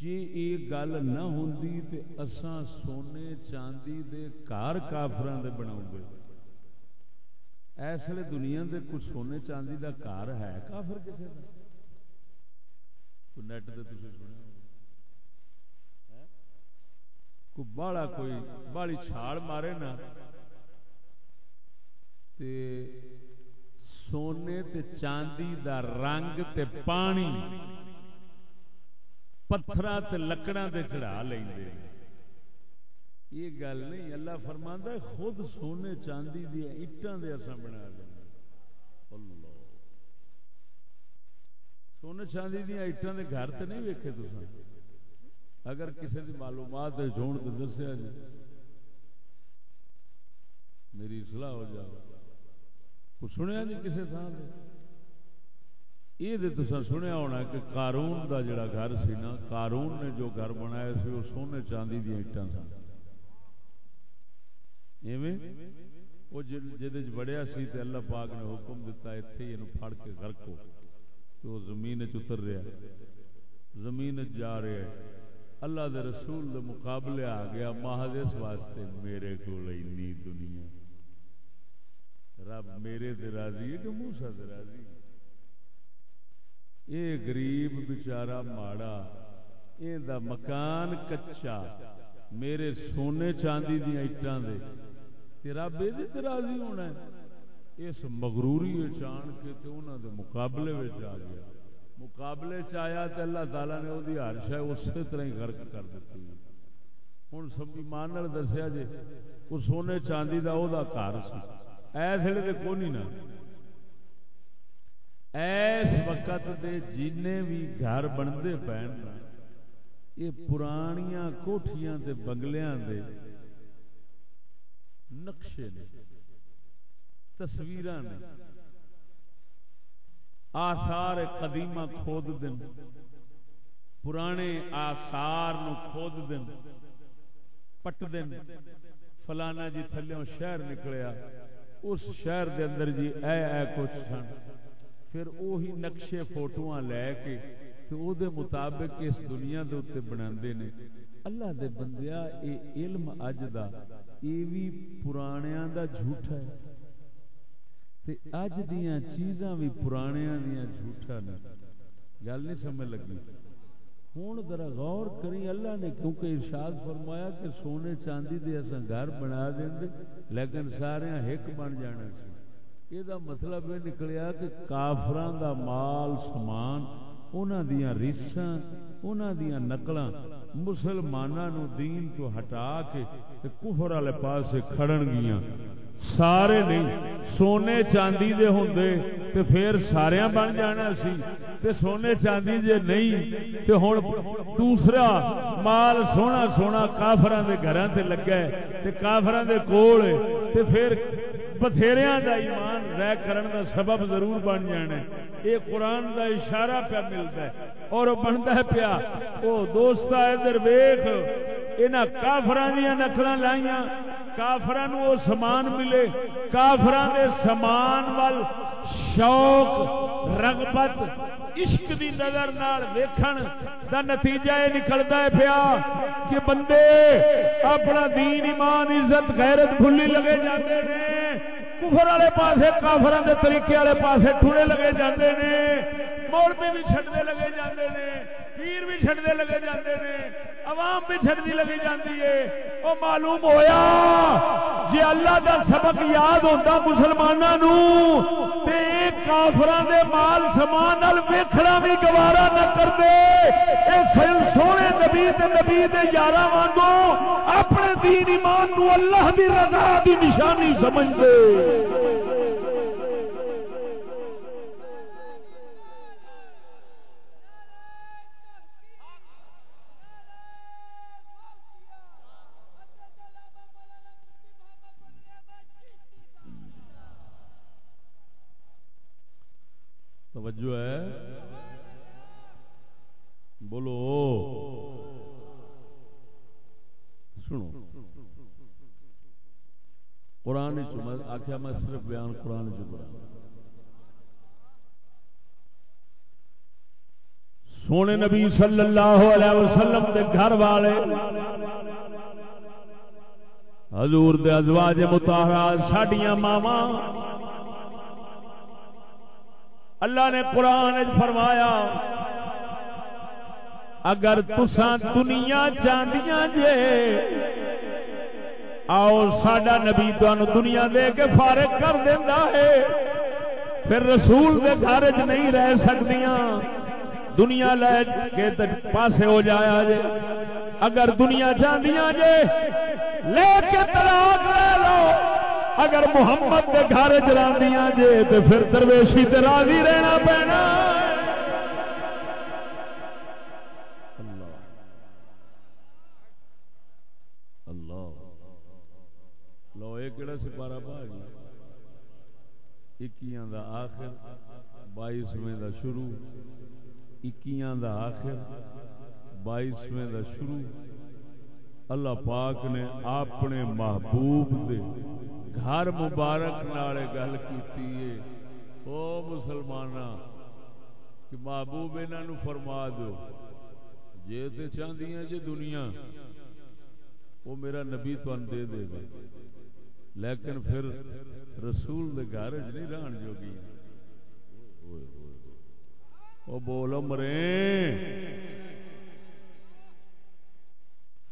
جی یہ گل نہ ہوندی تے اساں سونے چاندی دے کار کافران دے بناؤ گے۔ اس لیے دنیا دے کچھ سونے چاندی دا کار ہے کافر کسی کا نیٹ دے تھی سنیا کو بالا کوئی بالی چھاڑ مارے نا، تے سونے تے چاندی دا رنگ تے پانی پتھر تے لکڑاں تے چڑھا لیں یہ گل نہیں، اللہ فرماندا ہے، خود سونے چاندی دیا اٹاں دے اساں بنا دیں اللہ۔ سونے چاندی دیا اٹاں دے گھر تے نہیں ویکھے تساں؟ اگر کسی دی معلومات جون تے دسیا جی میری اصلاح ہو جائے۔ کو سنیا جی کسی تھان یہ تو سنیا ہونا کہ قارون دا جڑا گھر سی نا، قارون نے جو گھر بنایا سی، وہ سونے چاندی دیا اٹاں سن۔ وہ جہد بڑیا سی تے اللہ پاک نے حکم دیتا اتنے یہ پھڑ کے گرکو تو وہ زمین اتر رہا زمین جا رہا ہے۔ اللہ دے رسول دے مقابلے آ گیا مہد اس واسطے میرے کو دنیا۔ رب میرے دے راضی ہے کہ موسا دے راضی یہ گریب بچارا ماڑا یہ مکان کچا، میرے سونے چاندی دیا اٹان دے تیرا بے راضی ہونا ہے۔ اس مغروری چان کے تے انہوں دے مقابلے میں آ گیا۔ مقابلے چیا تو اللہ تعالیٰ نے وہ ہر شہ اسی طرح ہی غرق کر دیتی ہوں سب ایمان دسیا جی وہ سونے چاندی کا وہ گھر سی۔ ایس ویلے تو کون ہی نہ۔ ایس وقت دے جن بھی گھر بنتے پے یہ پرانیاں کوٹھیاں دے بنگلیاں دے نقشے نے تصویر نے۔ آثار قدیمہ کھود دن۔ پرانے آثار نو کھود دن۔ پٹ دن۔ فلانا جی تھلوں شہر نکلیا۔ اس شہر دے اندر جی اے اے کچھ سن۔ پھر وہی نقشے فوٹو لے کے تو او دے مطابق اس دنیا دے اتنے بنا نے۔ اللہ دے بندیا اے علم اج دا، اے بھی پرانیاں دا جھوٹا ہے۔ تے اج دیاں چیزاں بھی پرانیاں دیاں جھوٹا نے گل نہیں سمجھ لگی۔ ہوں ذرا غور کری، اللہ نے کیونکہ ارشاد فرمایا کہ سونے چاندی دے اصا گھر بنا دیں لیکن سارے ہک بن جانا سی۔ یہ مطلب یہ نکلیا کہ کافران دا مال، سامان، انہاں دیاں ریساں انہاں دیاں نقلاں مسلمانوں دین تو ہٹا کے کفر والے پاس کھڑن گیاں۔ سارے نہیں، سونے چاندی دے ہوندے، تے پھر سارے بن جانا سی۔ تے سونے چاندی جے نہیں، تے ہن دوسرا مال سونا سونا کافران دے گھراں تے لگا ہے، تے کافران دے کول تے پھر بتھیریاں دا ایمان رہ کرن دا سبب ضرور بن جانا ہے۔ یہ قرآن دا اشارہ پہ ملتا ہے اور بنتا ہے پیا۔ وہ دوست ادھر ویخ یہاں کافران دیا نقل لائیا کافران وہ سامان ملے۔ کافران دے سامان وال شوق، رغبت، عشق دی نظر نال ویکھن دا نتیجہ یہ نکلتا ہے پیا کہ بندے اپنا دین، ایمان، عزت، غیرت بھلی لگے جاتے ہیں کفر والے پاسے کافر دے طریقے والے پاسے ٹوڑے لگے جاندے نے۔ مولوی بھی چھڑتے لگے جاندے نے۔ پیر بھی چھڑتے لگے جاندے نے، عوام بھی چھڑتی لگی جاتی ہے۔ وہ معلوم ہویا جی اللہ دا سبق یاد ہوتا مسلمانوں تے کافران دے مال سامان ویکھنا بھی گوارا نہ کرتے سونے نبی تے نبی دے یارہ وانگو اپنے دین ایمان نو اللہ دی رضا دی نشانی سمجھتے توجہ ہے۔ بولو۔ سنو۔ قرآن آخیا میں صرف بیان قرآن چ سونے نبی صلی اللہ علیہ وسلم دے گھر والے، حضور دے ازواج متحرات ساڈیاں ماواں اللہ نے قرآن فرمایا، اگر تسان دنیا چاندیاں جے، آؤ ساڈا نبی دنیا دے کے فارغ کر دینا ہے۔ پھر رسول دے گھر چ نہیں رہ سکدیاں۔ دنیا لے کے پاسے ہو جایا جے۔ اگر دنیا چاندیاں جے، لے کے طلاق لے لو۔ اگر محمد کے گھر چلاندیاں جے تو پھر درویشی تے راضی رہنا پینا۔ لو یہ کہڑا سپارا پا گیا۔ اکیاں دا آخر، بائیسویں دا شروع۔ اکیاں دا آخر، بائیسویں دا شروع۔ اللہ پاک نے اپنے محبوب دے گھر مبارک نالے گل کی او مسلمان کہ محبوب انہوں فرما دو جی تو چاہتی ہیں جی دنیا وہ میرا نبی تن دے دے۔ گا لیکن پھر رسول دے گھر نہیں رہن جوگی۔ وہ بول، مرے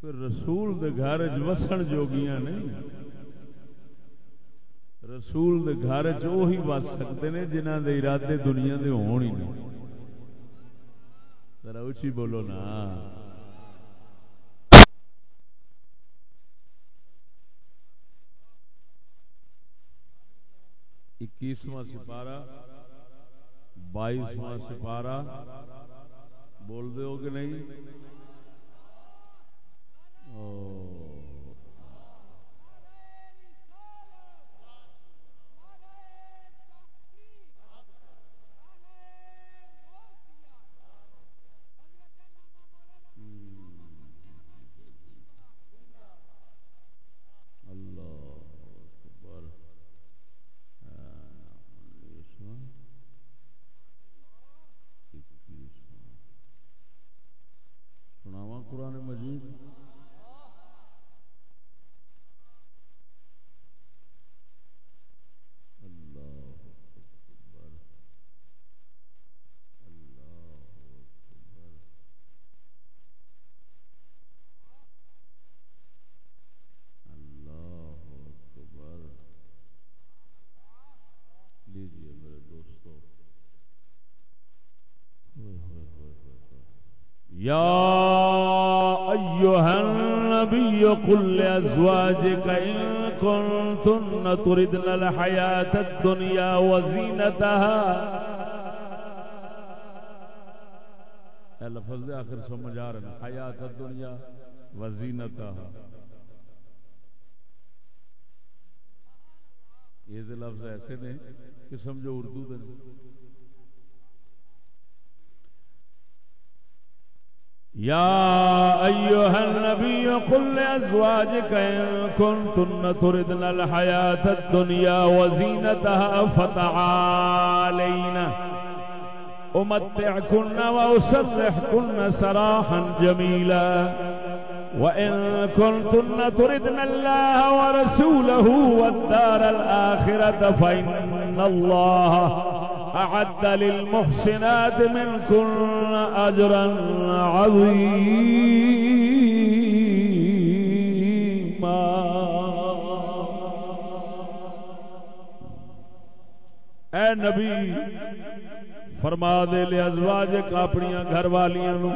پھر رسول دے گھر وسن جوگیاں نہیں۔ رسول دے گھر چی بس سکتے ہیں جنہ دے ارادے دنیا دے ہون ہی نہیں۔ ذرا اچھی بولو نا۔ اکیسواں سپارہ، بائیسواں سپارہ، بول دے ہو کہ نہیں؟ قرآن قل لأزواجك إن كنتن تردن الحياة الدنيا وزينتها. لفظ دے آخر سمجھ آ رہا ہے حیات الدنیا وزینتها. یہ لفظ ایسے نے کہ سمجھو اردو دے. يا أيها النبي قل لأزواجك إن كنتن تردن الحياة الدنيا وزينتها فتعالين. أمتعكن وأسرحكن سراحا جميلا. وإن كنتن تردن الله ورسوله والدار الآخرة فإن الله أعد للمحسنات منكن أجرا عظيما. اے نبی، فرما دے لے ازواج اپنی گھر والیاں نو۔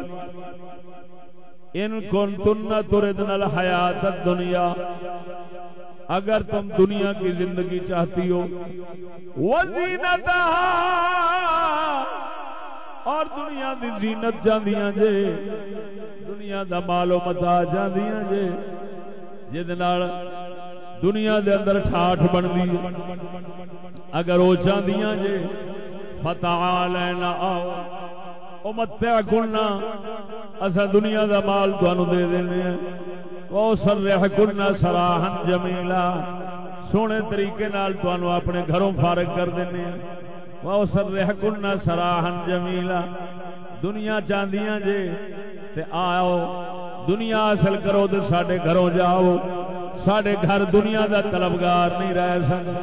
ان کن تن تردن الحیات الدنیا۔ اگر تم دنیا کی زندگی چاہتی ہو وزینت اور دنیا دی زینت جاندیاں جے، دنیا دا مال و متا جاندیاں جے جے دنیا دے اندر ٹھاٹ بندی اگر وہ چاہدیاں جے فتعالنا آؤ او متع گننا اسا دنیا دا مال تانوں دے دینے ہیں او سرحکن سراحن جمیلا سونے طریقے نال تانوں اپنے گھروں فارغ کر دینے ہیں۔ او سرحکن سراحن جمیلا دنیا چاندیاں جے تے آؤ، دنیا حاصل کرو تے ساڈے گھروں جاؤ۔ ساڈے گھر دنیا دا طلبگار نہیں رہ سکتے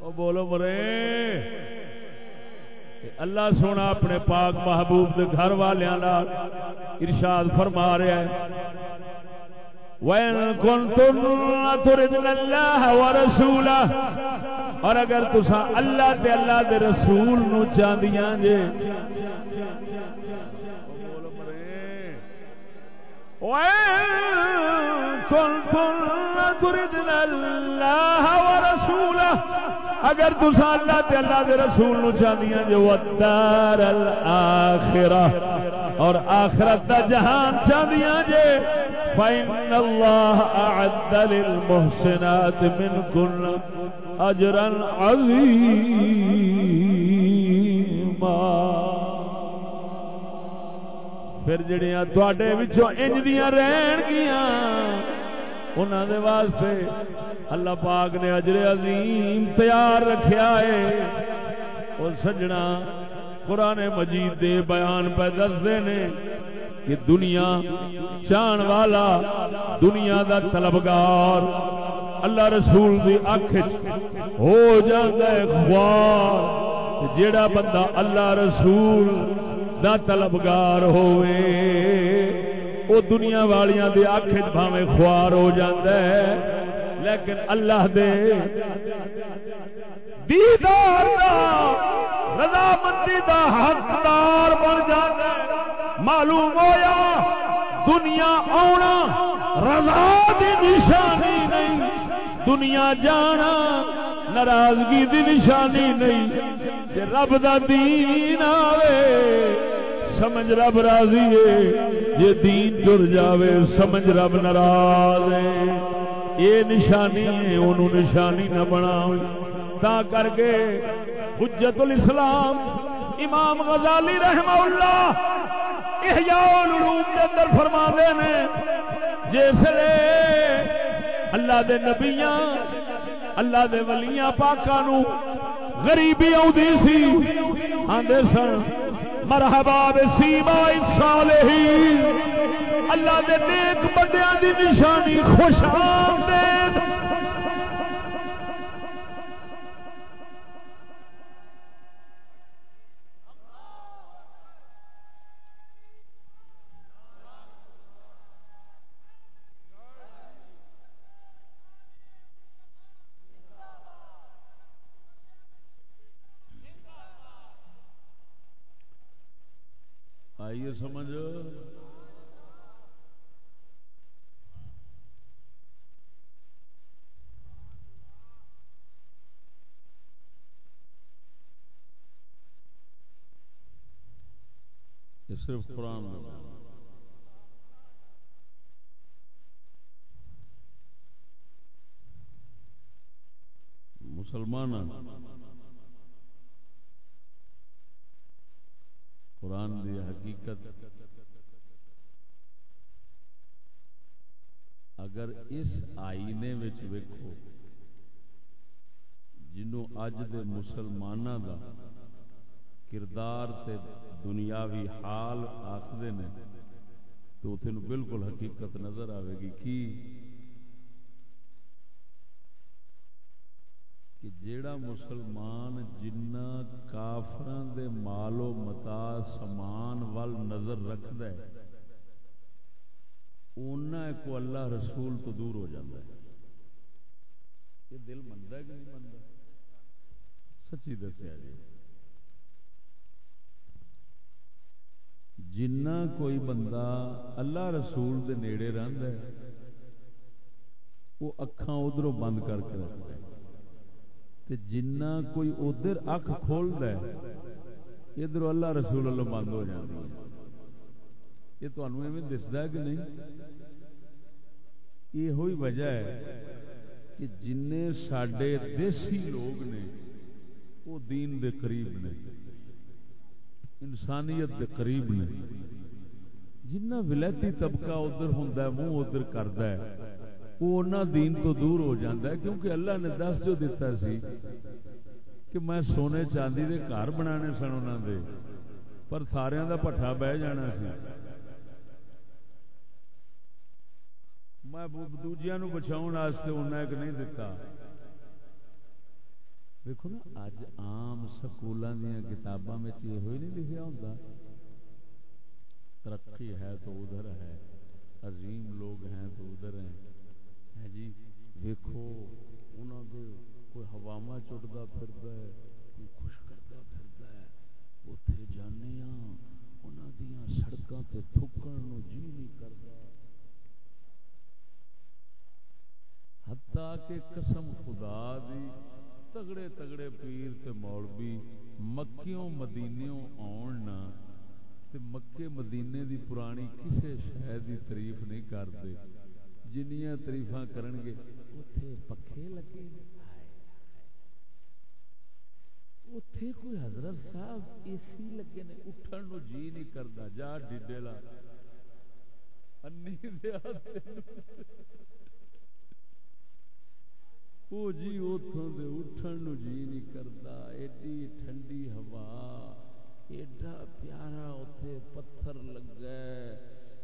او بولو مرے۔ اللہ سونا اپنے پاک محبوب دے گھر والوں ارشاد فرما رہا ہے۔ وَإِن كُنتُمْ تُرِدْنَ اللَّهَ وَرَسُولَهُ اور اگر تسا اللہ تے اللہ دے رسول نو چاندیاں جے۔ وَإِن كُنتُمْ تُرِدْنَ اللَّهَ وَرَسُولَهُ اگر تسا اللہ تے اللہ دے رسول نو چاہدیاں جو الدار الاخرہ اور آخرت دا جہان چاہدیاں جے، فإن اللہ اعد للمحسنات منکن اجرا عظیما پھر جڑیاں تواڈے وچوں انج دیاں رہن گیاں انہاں دے واسطے اللہ پاک نے اجر عظیم تیار رکھیا ہے۔ اور سجنا قرآن مجید دے بیان پہ دستے نے کہ دنیا چان والا، دنیا دا طلبگار اللہ رسول دی اکھ ہو جاتا ہے خوار جیڑا بندہ اللہ رسول دا طلبگار ہوئے وہ دنیا والیاں دے آخ بھاوے خوار ہو جاندہ ہے لیکن اللہ دے دیدار دا رضا مندی دا حقدار بن جاتا ہے معلوم ہویا، دنیا آنا رضا دی نشانی نہیں۔ دنیا جانا ناراضگی دی نشانی نہیں۔ رب دا دین آوے۔ سمجھ رب راضی ہے۔ یہ دین جر جاوے، سمجھ رب ناراض ہے۔ یہ نشانی ہے انہوں نشانی نہ بناؤ تا کر کے حجت الاسلام امام غزالی رحمہ اللہ احیاء العلوم کے اندر فرما دے نے جسے اللہ دے نبیاں، اللہ دے ولیاں پاکاں نو غریبی آدھی سی۔ آدھے سن مرحبا سیما الصالحین اللہ دے نیک بندیاں دی نشانی خوش آمدید۔ صرف قرآن میں مسلمان قرآن دی حقیقت، اگر اس آئینے ویکو جنوں اج دے مسلمانوں دا کردار تے دنیاوی حال آخر نے، تو تین بالکل حقیقت نظر آئے گی کی کہ جیڑا مسلمان جنہ کافران دے مال و متا سمان وال نظر رکھد ہے اونا کو اللہ رسول تو دور ہو جاتا ہے۔ یہ دل منتا ہے کہ نہیں منتا سچی دسیا جی۔ جنہ کوئی بندہ اللہ رسول دے نیڑے رہد ہے وہ اکھاں ادھروں بند کر کے رکھتا ہے تے جنہ کوئی ادھر اکھ کھول ہے ادھر اللہ رسول اللہ بند ہو جاتی ہے یہ تمہیں ایویں دستا ہے کہ نہیں یہ ہوئی وجہ ہے کہ جن سڈے دیسی لوگ نے وہ دین دے قریب نے انسانیت دے قریب نے جنہ ولایتی طبقہ ادھر ہوں منہ ادھر کرتا ہے۔ وہ دین تو دور ہو جاتا ہے، کیونکہ اللہ نے دس جو دیتا سی کہ میں سونے چاندی دے گھر بنا سن انہوں دے، پر سارا دا پٹھا بہ جانا سی۔ میں دوجیا بچاؤ انہیں ایک نہیں دتا۔ دیکھو نا اج آم سکولوں دیا کتابوں میں یہ ہوئی نہیں لکھا ہوتا ترقی ہے تو ادھر ہے، عظیم لوگ ہیں تو ادھر ہیں۔ جی ویکو انہوں دے کوئی ہواوا چڑھتا پھرتا ہے، کوئی خوش کرتا پھرتا ہے۔ اتے جانے انہوں دیا سڑکوں سے تھکن جی نہیں کرتا ہتا کہ قسم خدا دی تگڑے تگڑے پیر تے مولوی مکیوں مدینیوں آن نہ تے مکے مدینے دی پرانی کسے شہر دی تعریف نہیں کرتے۔ جنیا تریفا کرنگے۔ اتے پکھے لگے۔ اتے کوئی حضرت صاحب اے سی لگے نے، اٹھن نو جی نہیں کرتا جا ڈیڈے لا۔ وہ جی اتوں دے اٹھن نو جی نہیں کرتا، ایڈی ٹھنڈی ہوا، ایڈا پیارا اتے پتھر لگا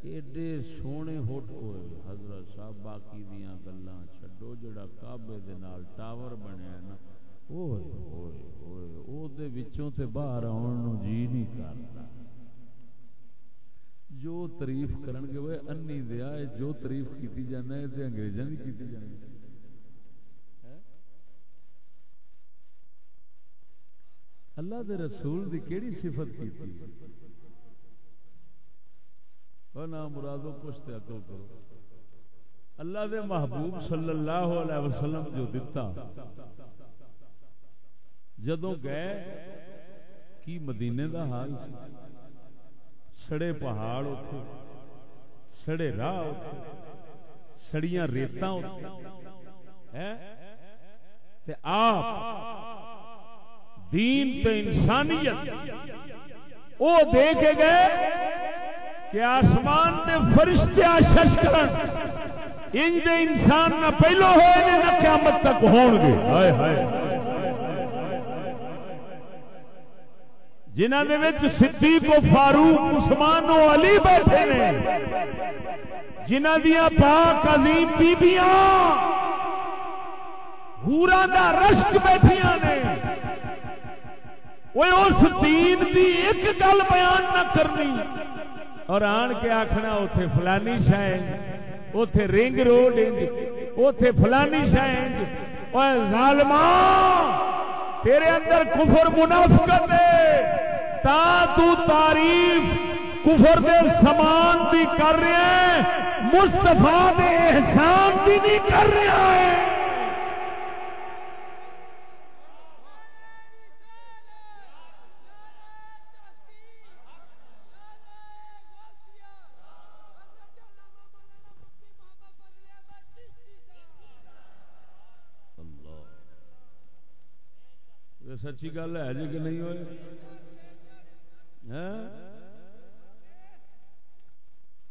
ایڈے سونے ہوٹ ہوئے۔ حضرت صاحب باقی دیا گلا چڈو جڑا کابے ٹاور بنیا نا باہر آن جی نہیں کرتا۔ جو تعریف کرن گے، وہ انی دیا جو تعریف کی جانا ہے انگریزوں کی کی جانی اللہ دے رسول دی کیڑی صفت کی تھی نہ مرادو کچھ تے عقل کرو اللہ دے محبوب صلی اللہ علیہ وسلم جو دتا جدو گئے، کی مدینے دا حال سی؟ سڑے پہاڑ اتے سڑے راہ اتے سڑیاں ریتاں اتے آپ دین تے انسانیت۔ او دے کے گئے کہ آسمان دے فرشتے آشش کرن۔ انج دے انسان نہ پہلو ہوئے نے، نہ قیامت تک ہون گے۔ ہائے ہائے۔ جنہ صدیق و فاروق، عثمان و علی بیٹھے نے جنہ دیا پاک عظیم بیبیاں ہورا دا رشک بیٹھیاں نے۔ وہ اس دین دی ایک گل بیان نہ کرنی اور آن کے آخنا اتے فلانی شاید اتے رنگ روڈ اتے فلانی شاید اور ظالمان تیرے اندر کفر منافقت ہے تا تو تعریف کفر دے سامان بھی کر رہے ہیں مستفا دے احسان بھی نہیں کر رہا ہے سچی گل ہے جی کہ نہیں ہوئے؟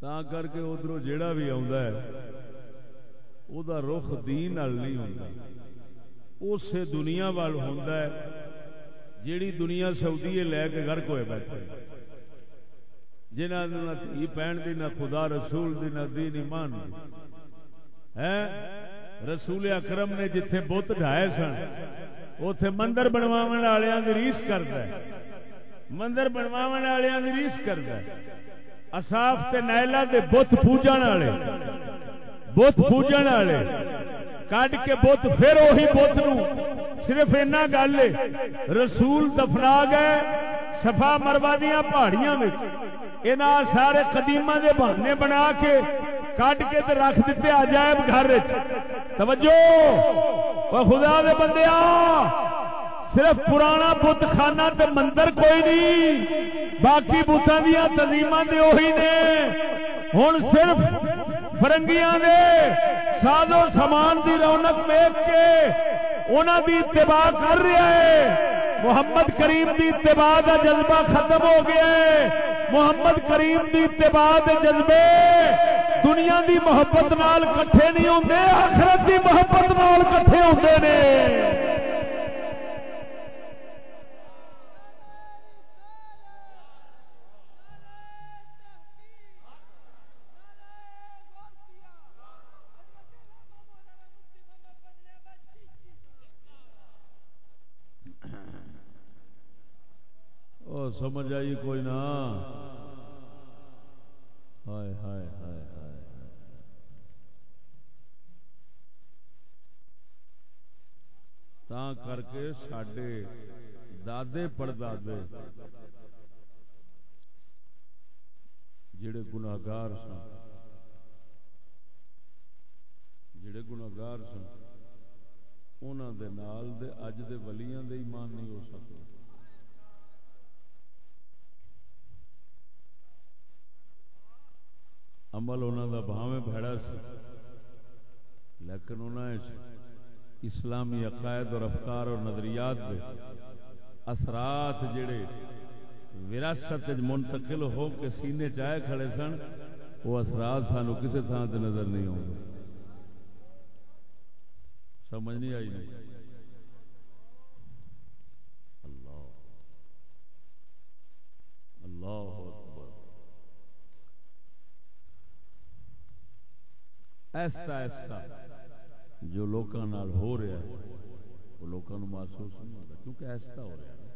تا کر کے ادھر جیڑا بھی آتا ہے وہ رخ دین نہیں ہوتا اسے دنیا وال ہوتا ہے، جیڑی دنیا سعودی لے کے گرک ہوئے بیٹھے۔ جنہ نہ تھی پہن دی، نہ خدا رسول دی، نہ دین ایمان ہے رسول اکرم نے جتھے بت ڈھائے سن اتے مندر بنوا ریس کرتا مندر بنوا ریس کرتا اصاف تے نائلا دے بت پوجن والے۔ بت پوجن والے۔ کٹ کے بت پھر وہی بت صرف اینا گل رسول دفنا گئے سفا مروا دیا پہاڑیاں یہاں سارے قدیمہ دے بہانے بنا کے کٹ کے تے رکھ دیتے عجائب گھر توجہ! خدا دے بندے صرف پرانا بت خانہ تے مندر کوئی نہیں، باقی بتان دیا تنظیم وہی نے۔ ہوں صرف فرنگیاں دے سازو سامان دی رونق دیکھ کے انہوں دی اتباع کر رہا ہے۔ محمد کریم دی اتباع کا جذبہ ختم ہو گیا ہے۔ محمد کریم دی اتباع دے جذبے دنیا دی محبت نال کٹھے نہیں ہوندے، آخرت دی محبت نال کٹھے ہوندے نے۔ سمجھ آئی کوئی نہ ہائے ہائے ہائے۔ ہائے تا کر کے سڈے دادے پڑدادے جڑے گناگار سن جڑے گناگار سن انہوں دے نال دے اج دے ولیاں دے ایمان نہیں ہو سکتے عمل انہوں کا بھاویں بھڑا سی لیکن انہیں اسلامی عقائد اور افکار اور نظریات دے اثرات جڑے وراثت منتقل ہو کے سینے چائے کھڑے سن، وہ اثرات سانو کسی تھان سے نظر نہیں ہوں سمجھ نہیں آئی؟ نہیں اللہ اللہ ایسا ایسا جو لوگوں ہو رہا ہے، وہ لوگوں محسوس نہیں ہوتا، کیونکہ ایسا ہو رہا ہے۔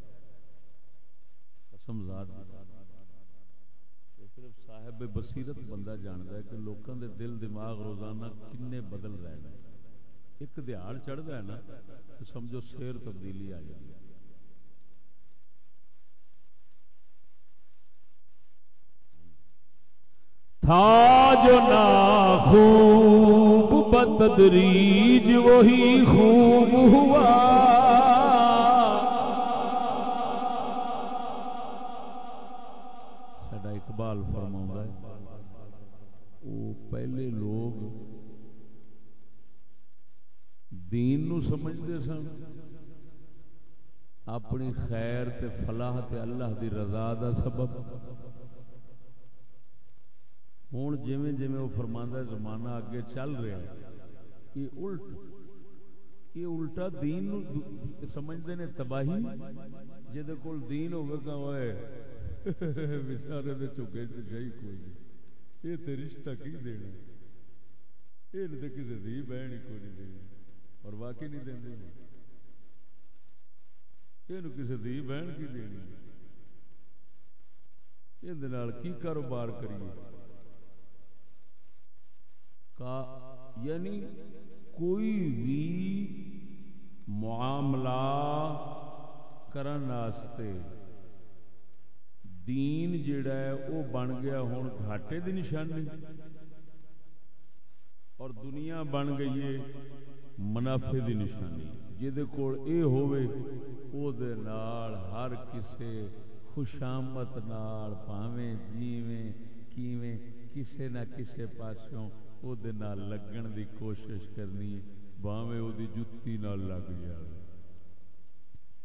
قسم ذات صرف صاحب بصیرت بندہ جانتا ہے کہ لوگوں دے دل، دماغ، روزانہ کنے بدل رہے ہیں۔ ایک دہاڑ چڑھتا ہے نا، تو سمجھو سیر تبدیلی آ جاتی ہے۔ تھا جو نا خوب بتدریج وہی خوب ہوا۔ سڈا اقبال فرما ہے وہ پہلے لوگ دین نو سمجھتے سن، اپنی خیر تے فلاح تے اللہ دی رضا دا سبب۔ ہوں جویں جویں وہ فرماندہ زمانہ اگے چل رہا ہے۔ یہ الٹ، یہ الٹا دین سمجھتے ہیں تباہی۔ جہد کول دین ہوگا ہوئے بچارے دے چکے شہی کوئی نہیں۔ یہ تو رشتہ کی دینا؟ یہ تو کسی دی بہن ہی کوئی نہیں دینی اور واقعی نہیں دیں یہ کسی دی بہن کی دینی یہ کی کاروبار کریے؟ کا یعنی کوئی بھی معاملہ کرن واسطے دین جڑا ہے وہ بن گیا ہوں گھاٹے دی نشانی اور دنیا بن گئی ہے منافع دی نشانی۔ جہد کول اے ہوئے او دے نال ہر کسے خوشامت نال پاویں، جیویں، کیویں، کسے نہ کسے پاسوں او دے نال لگن دی کوشش کرنی ہے باویں او دی جُتی نال لگ جائے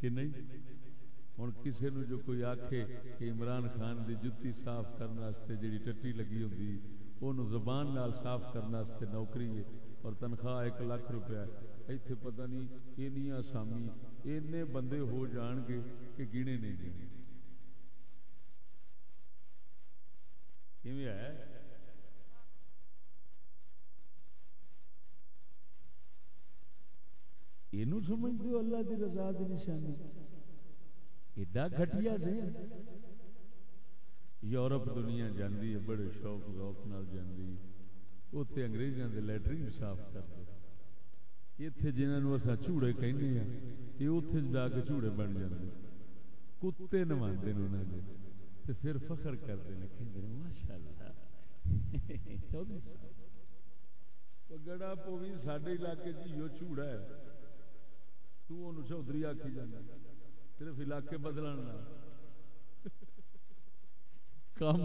کہ نہیں ہوں کسی نو جو کوئی آکھے کہ عمران خان دی جتی صاف کرنے جی ٹٹی لگی ہوتی وہ زبان نال صاف کرنے نوکری ہے اور تنخواہ ایک لاکھ روپیہ اتنے پتہ نہیں اینی آسامی اینے بندے ہو جان گے کہ گنے نہیں گنے ہے یہ سمجھ دو، اللہ کی رضا کی نشانی۔ ایڈا گھٹیا سے یورپ دنیا جاندی ہے، بڑے شوق، ذوق نال جاندی۔ اتنے انگریزوں کے لیٹرین صاف کرتے اتنے جنہوں اصا چوڑے کہنے ہیں یہ اتنے جا کے چوڑے بن جاتے کتے نماتے ہیں انہوں نے تو پھر فخر کرتے ہیں کہ ماشاء اللہ چودہ سال۔ گڑا پوی سارے علاقے چ چوڑا ہے۔ تو چودھری آخی جانا صرف علاقے بدلنا کام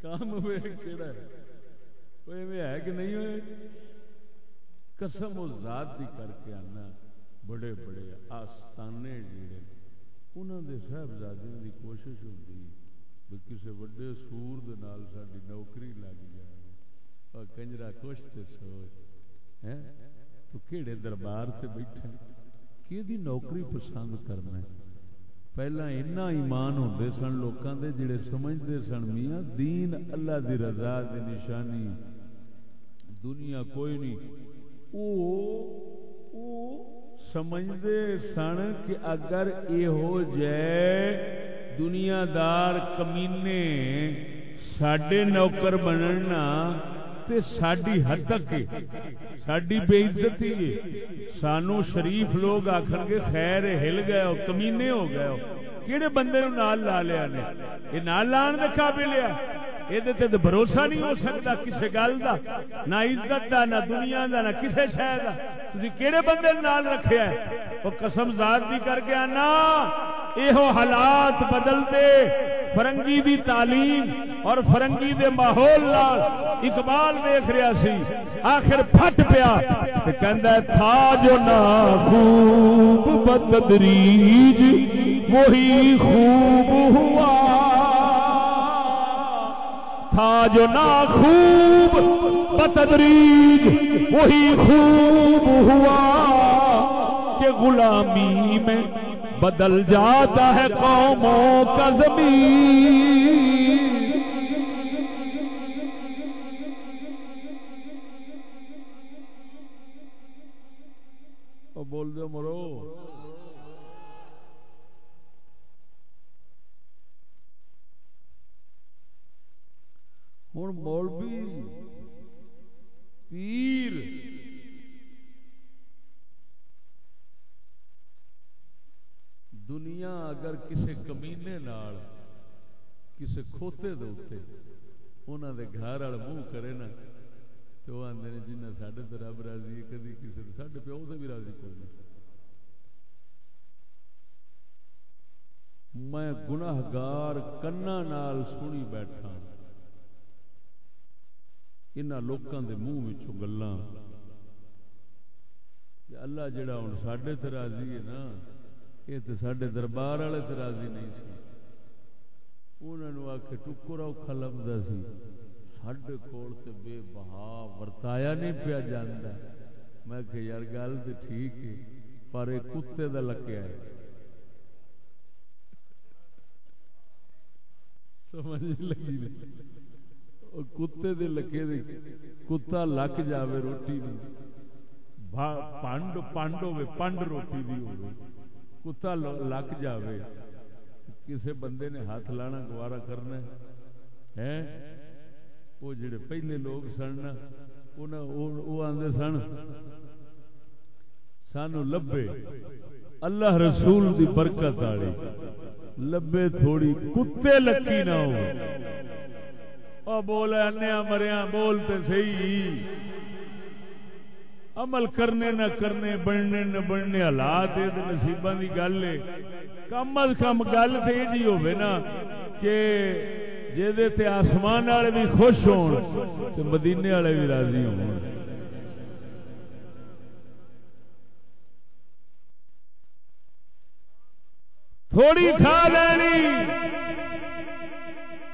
کام کہڑا ہے؟ کہ نہیں ہوئے؟ قسم و ذات دی کر کے آنا۔ بڑے بڑے آستانے جڑے انہوں دے صاحبزادیوں دی کوشش ہوتی بھی کسی وڈے سور دے نال ساری نوکری لگ جائے۔ اور کنجرا خوش تے سوچ تو کہڑے دربار سے بیٹھے کہ نوکری پسند کرنا ہے؟ پہلا اینا ایمان ہوتے سن لوگوں دے جڑے سمجھتے سن، میاں دین اللہ دی رضا دی نشانی۔ دنیا کوئی نہیں۔ او او سمجھتے سن کہ اگر یہ ہو جائے دنیا دار کمینے ساڈے نوکر بننا تے ساڈی حد تک ساڈی بے عزتی ہے۔ سانو شریف لوگ آخر گے، خیر، ہل گئے ہو، کمینے ہو گئے ہو۔ کہڑے بندے نو نال لا لیا نے؟ یہ نال لان دے قابل ہے۔ یہ بھروسہ نہیں ہو سکتا کسی گل کا نہ عزت کا نہ دنیا کا نہ کسی شہر کا تھی کہڑے بندے نال رکھے ہے؟ وہ قسم ذات بھی کر کے آنا۔ یہ حالات بدلتے۔ فرنگی دی تعلیم اور فرنگی دے ماحول لال اقبال دیکھ رہا سی۔ آخر پھٹ پیا کہ تھا جو نہ خوب بتدریج وہی خوب ہوا۔ تھا جو نہ خوب بتدریج وہی خوب ہوا۔ کہ غلامی میں بدل جاتا ہے قوموں کا زمین۔ بول دو مرو۔ ہوں مولوی پیر۔ دنیا اگر کسی کمینے نال کسی کھوتے دے انہوں دے گھر والے منہ کرے نا تو وہ آدھے جنہیں سڈے تو رب راضی ہے، کدی کسی سڈے پیو سے بھی راضی کوئی نہیں۔ میں گناہگار کنا نال سنی بیٹھا ان لوگوں کے منہ گلا اللہ جڑا ہوں سڈے تو راضی ہے نا یہ تو سڈے دربار والے تو راضی نہیں سی۔ انہوں آ کے ٹکر اوکھا لگتا سی۔ سڈے کول تو بے بہا ورتایا نہیں پیا جانا میں کہ یار گل تو ٹھیک ہے، پر یہ کتے کا لکیا ہے۔ سمجھ لگی۔ کتے دے لکے دے کتا لک جاوے روٹی پانڈ پانڈ ہوے پانڈ روٹی دی ہوے کتا لک جاوے۔ کسے بندے نے ہاتھ لانا، گوارا کرنا ہے۔ وہ جڑے پہلے لوگ سن وہ آدھے سن، سانو لبے۔ اللہ رسول دی برکت والی لبے تھوڑی، کتے لکی نہ ہو۔ بول انیا مریا بولتے صحیح۔ عمل کرنے، نہ کرنے، بننے، نہ بننے، حالات یہ نصیبہ کی گل ہے۔ کم از کم گل تو یہ جی ہوے نا کہ جی آسمان والے بھی خوش ہون مدینے والے بھی راضی ہو تھوڑی کھا لینی۔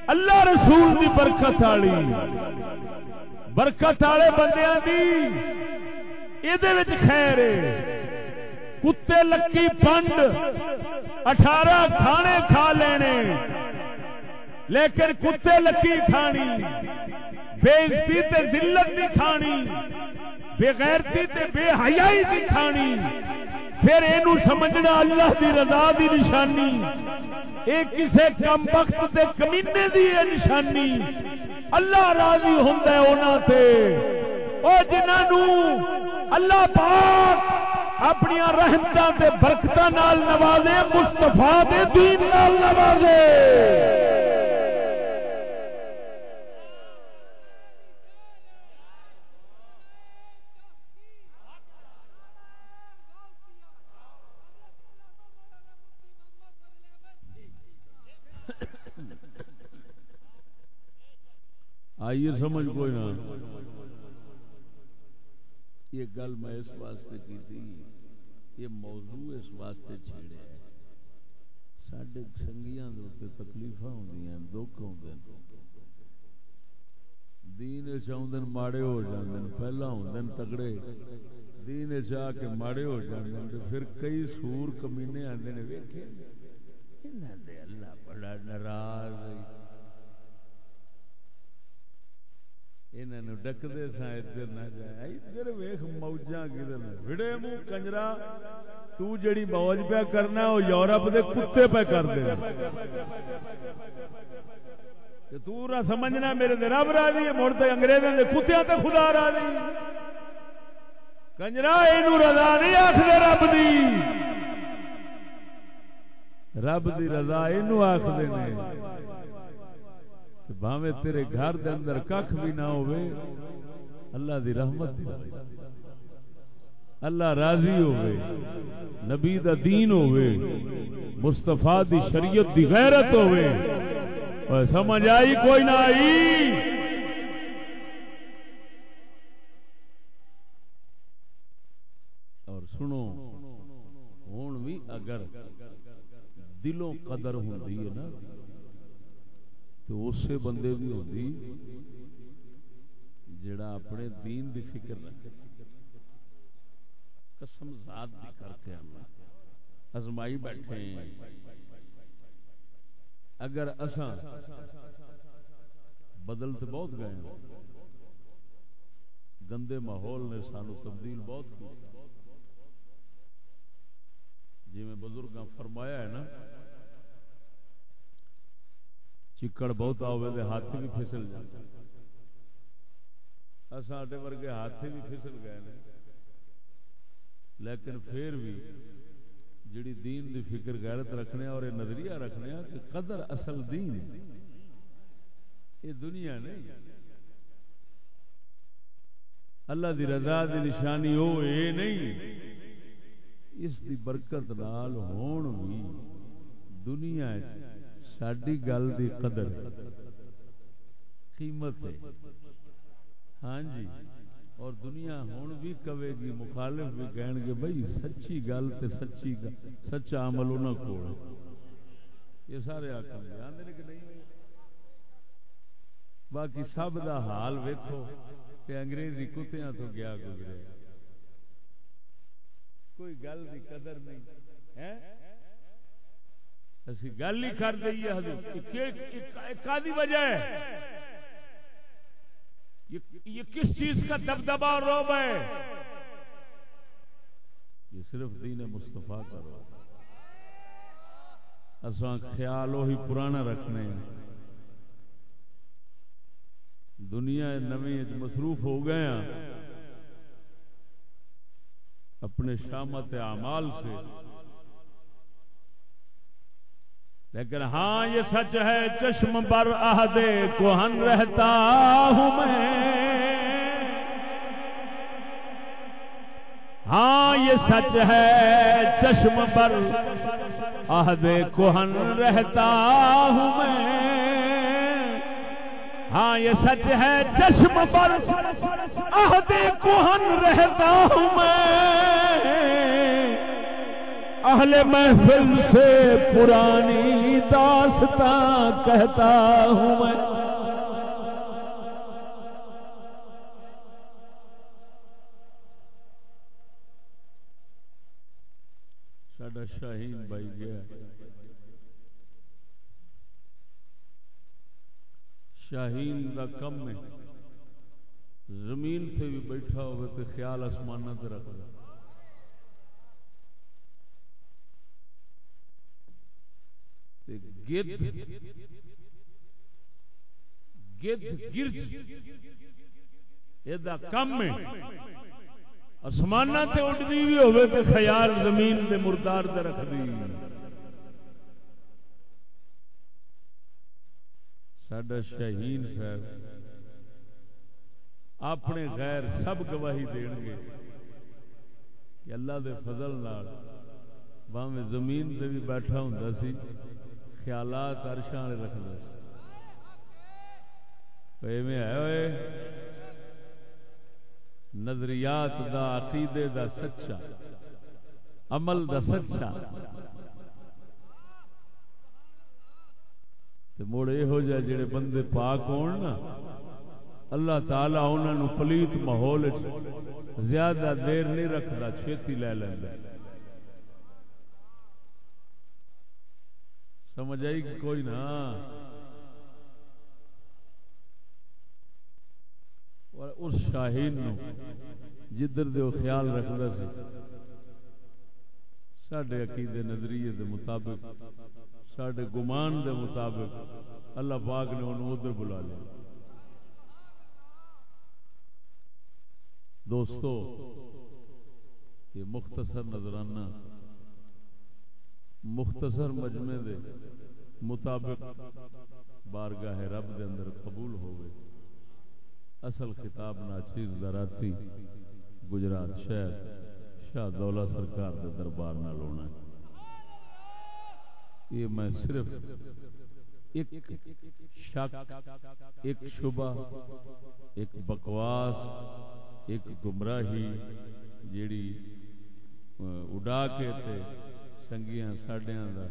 اللہ رسول دی برکت والی۔ برکت والے بندیاں دی۔ یہ خیر کتے لکی پنڈ اٹھارہ کھانے کھا لینے لیکن کتے لکی کھانی بےزتی تے ذلت نہیں کھانی بےغیرتی تے بے حیائی نہیں کھانی پھر یہ سمجھنا اللہ دی رضا دی نشانی یہ کسے کم وقت دے کمینے دی ہے نشانی اللہ راضی ہوں تے او جنہوں اللہ پاک اپنی رحمتوں تے برکتوں نوازے مستفا دے دین نال نوازے۔ آئیے، سمجھ کوئی نہ۔ یہ گل میں اس واسطے کی تھی یہ موضوع اس واسطے چھیڑے سڈے سنگیاں تکلیف ہوں دکھ ہوں دین چاہتے ماڑے ہو جاندے پہلا ہوں تگڑے دین چاہ کے ماڑے ہو جاندے پھر کئی سور کمینے آتے ہیں ویکھے۔ اللہ بڑا ناراض ڈکتے سا ادھر نہ جائے۔ ادھر ویخ موجا کدھر وڑے منہ کنجرا، تو جڑی موج پہ کرنا وہ یورپ دے کتے پہ کر دے۔ تو نہ سمجھنا، میرے دے رب راضی ہے، مڑ تے انگریزوں دے کتیاں تے خدا راضی۔ کنجرا یہ رضا نہیں آخر رب دی۔ رب دی رضا اینو یہ آخر باوے تیرے گھر دے اندر کھ بھی نہ ہوئے، اللہ دی رحمت دی۔ اللہ راضی ہوئے، نبی دا دین ہوئے مستفا دی شریعت دی غیرت ہوئے۔ اور سمجھ آئی کوئی نہ آئی؟ اور سنو ہوں بھی اگر دلوں قدر ہوتی ہے نا تو اسی بندے بھی ہوتی جڑا اپنے دین دی فکر رکھے۔ قسم ذات دی کر کے ہم ازمائی بیٹھے ہیں۔ اگر اساں بدل تو بہت گئے ہیں۔ گندے ماحول نے سانو تبدیل بہت کی جی میں بزرگ فرمایا ہے نا چکڑ بہت آئے ہاتھ بھی پھسل جائے۔ ساڈے ورگے ہاتھ بھی پھسل گئے لیکن پھر بھی جڑی دین دی فکر غیرت رکھنے اور یہ نظریہ رکھنے کہ قدر اصل دین یہ دنیا نہیں۔ اللہ دی رضا دی نشانی ہو اے نہیں۔ اس دی برکت نال ہون بھی دنیا ساری گل دی قدر قیمت ہے۔ ہاں جی اور دنیا ہوں بھی کہے گی، مخالف بھی کہن گے بھائی سچی گل تے سچی سچا عمل انہوں کو یہ سارے آخر جانتے کہ نہیں؟ باقی سب دا حال ویکو کہ انگریزی کتیاں تو گیا گزرے۔ کوئی گل کی قدر نہیں ہے اسی گل ہی کر دئیے حضور. وجہ ہے. یہ کس چیز کا دبدبا اور روب ہے؟ یہ صرف دین مصطفیٰ کا روب اصا خیال وہی پرانا رکھنے دنیا نویں مصروف ہو گئے ہیں. اپنے شامت اعمال سے لیکن ہاں یہ سچ ہے، چشم پر آہدے کوہن رہتا ہوں میں۔ ہاں یہ سچ ہے، چشم پر آہدے کوہن رہتا ہوں میں۔ ہاں یہ سچ ہے، چشم پر آہدے کوہن رہتا ہوں میں۔ اہل محفل سے پرانی داستان کہتا ہوں میں۔ ساڈا شاہین بھائی گیا۔ شاہین کا کم ہے۔ زمین سے بھی بیٹھا ہوئے تو خیال آسمان سے رکھ دیا کم آسمان سے اڈتی بھی ہوے تو خیال زمین کے مردار سے رکھتی سڈا شہین صاحب اپنے غیر سب گواہی دین گے کہ اللہ دے فضل نال باویں زمین سے بھی بیٹھا ہوں سی۔ خیالات ارشان رکھ دے رکھتا ہے نظریات دا عقیدے دا سچا عمل دا سچا مڑ یہ جڑے بندے پاک ہون نا اللہ تعالی انہوں پلیت ماحول زیادہ دیر نہیں رکھتا چھتی لے لینا سمجھ آئی؟ کہ کوئی نہ۔ اور اس شاہین جدھر دے خیال رکھتا سی سڈے عقیدے، نظریے دے مطابق سڈے گمان دے مطابق اللہ پاک نے انہوں ادھر بلا لیا۔ دوستو، یہ مختصر نظرانہ مختصر مجمے دے مطابق بارگاہ رب دے اندر قبول ہوئے۔ اصل خطاب ناچیر دراتی گجرات شہر شاہ دولا سرکار دے دربار نہ لونا ہے۔ یہ میں صرف ایک شک، ایک شبہ، ایک بکواس، ایک گمراہی جیڑی اڈا کے تے سنگیاں ساڈیاں دا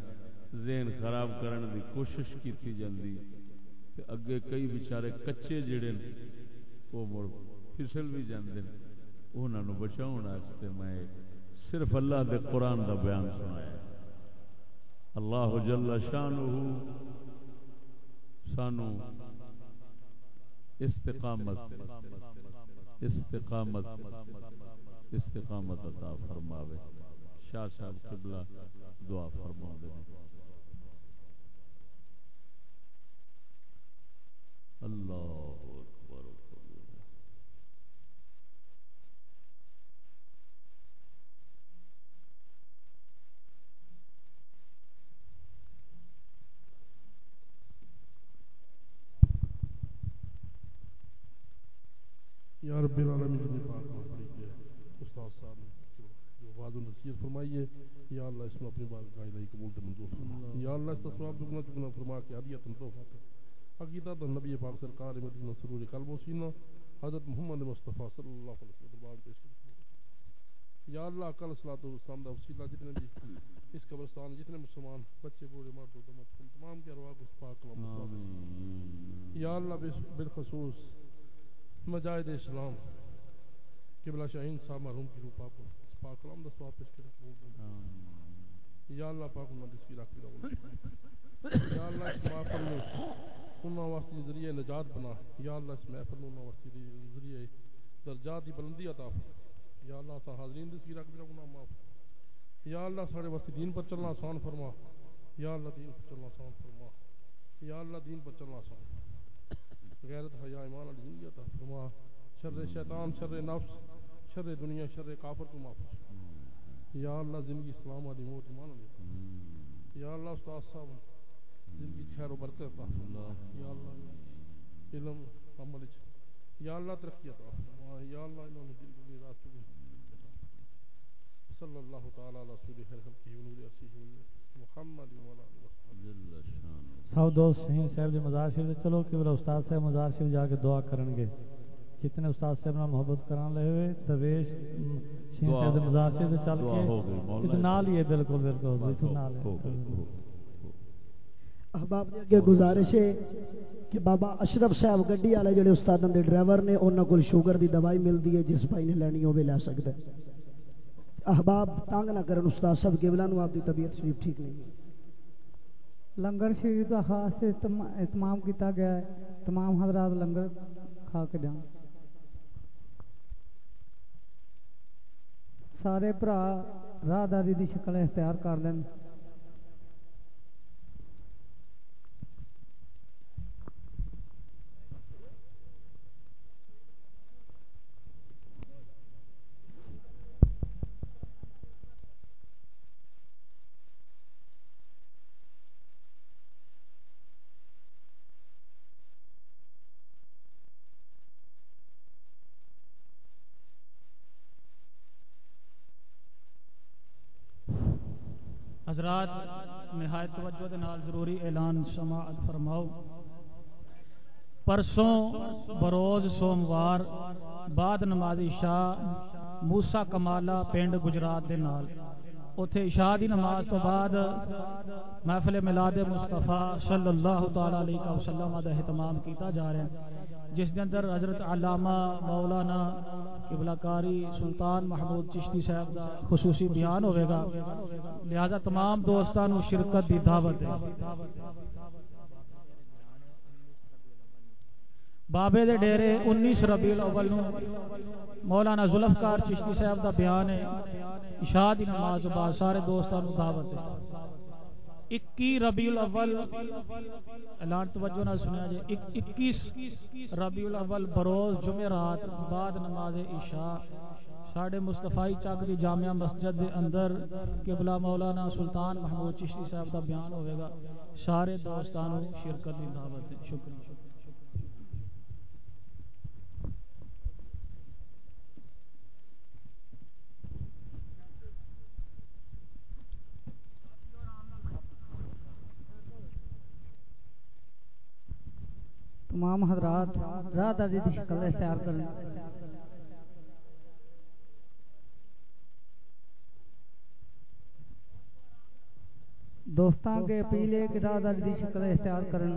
ذہن خراب کرن دی کوشش کیتی جاندی۔ تے اگے کئی بیچارے کچے جڑے نے، وہ مڑ پھسل بھی جاندے نے۔ انہاں نو بچاؤن واسطے میں صرف اللہ دے قرآن دا بیان سنایا۔ اللہ جل شانہ سانو استقامت استقامت استقامت عطا فرماوے۔ شاہ صاحب قبلہ دعا فرما اللہ اکبر۔ یا رب العالمین واض و نصیحت فرمائی ہے یا اللہ اس میں اپنی بات کا الہی قبول تے منظور فرما یا اللہ اس کا ثواب دگنا چگنا فرما کے عادیت تنظر فاتح عقیدہ تو نبی پاک سرکار مدینہ سرور قلب و سینہ حضرت محمد مصطفیٰ صلی اللہ علیہ وسلم دربار پیش کرتے یا اللہ کل صلاۃ السلام دا وسیلہ جتنے بھی اس قبرستان جتنے مسلمان بچے بوڑھے مرد و دمت تمام کے ارواح کو پاک کلام یا اللہ بالخصوص مجاہد اسلام قبلہ شاہین صاحب مرحوم کی روح پاک پاک کلام دا سواب پیش کرے قبول یا اللہ پاک انہاں دی سیرہ کی رول یا اللہ اس محفل میں انہاں واسطے ذریعہ نجات بنا۔ یا اللہ اس محفل میں انہاں واسطے ذریعہ درجات دی بلندی عطا یا اللہ سا حاضرین دی سیرہ کی گناہ معاف یا اللہ سارے واسطے دین پر چلنا آسان فرما۔ یا اللہ دین پر چلنا آسان فرما۔ یا اللہ دین پر چلنا آسان غیرت حیا ایمان علی عطا فرما۔ شر شیطان شر نفس شر دنیا شر کافر کو معاف یا اللہ زندگی اسلام علی موت ایمان علی یا اللہ استاد صاحب زندگی خیر و برکت عطا فرما یا اللہ علم عمل یا اللہ ترقی عطا فرما یا اللہ انہوں نے راست کو صلی اللہ تعالی علی رسول خیر خلقی و نور اسیہ محمد و علی سب دوست شہین صاحب جی مزار شریف چلو کہ استاد صاحب مزار شریف جا کے دعا کرن گے جتنے استاد صاحب نال محبت کران لے ہوئے دویش شہین صاحب دے مزار شریف چل کے نال ہی ہے بالکل بالکل تو نال ہے احباب دے اگے گزارش ہے کہ بابا اشرف صاحب گڈی والے جڑے استاداں دے ڈرائیور نے انہاں کول شوگر دی دوائی ملدی ہے جس بھائی نے لینی ہوے لے سکدا ہے احباب تنگ نہ کرن استاد صاحب قبلہ نو آپ دی طبیعت شریف ٹھیک نہیں ہے۔ لنگر شریف کا خاص اہتمام کیتا گیا ہے۔ تمام حضرات لنگر کھا کے جان۔ سارے برا راہ داری دی شکل اختیار کر لین۔ حضرات، نہایت توجہ دے نال ضروری اعلان سماعت فرماؤ۔ پرسوں بروز سوموار بعد نمازی شاہ موسا کمالا پنڈ گجرات دے نال۔ اتے عشاء دی نماز تو بعد محفل میلاد مصطفیٰ صلی اللہ تعالی علیہ وسلم دا اہتمام کیتا جا رہا ہے۔ جس دے اندر حضرت علامہ مولانا قبلہ کاری سلطان محمود چشتی صاحب دا خصوصی بیان ہوئے گا۔ لہذا تمام دوستان شرکت دی دعوت ہے بابے دے ڈیرے انیس ربیع الاول نو مولانا ذوالفقار چشتی صاحب دا بیان ہے۔ عشاء دی نماز بعد سارے دوستان نو دعوت ہے اکی ربیع الاول. اعلان توجہ نہ سنیا جائے. اکیس ربیع الاول بروز جمعرات بعد نماز عشاء. ساڑھے مصطفی چاکری جامعہ مسجد دے اندر قبلہ مولانا سلطان محمود چشتی صاحب دا بیان ہوئے گا۔ سارے دوستانوں شرکت دی دعوت شکریہ۔ تمام حضرات راہ دادی کی شکل اختیار کریں۔ دوستان کے پیلے کی راہ دادی کی شکل اختیار کریں۔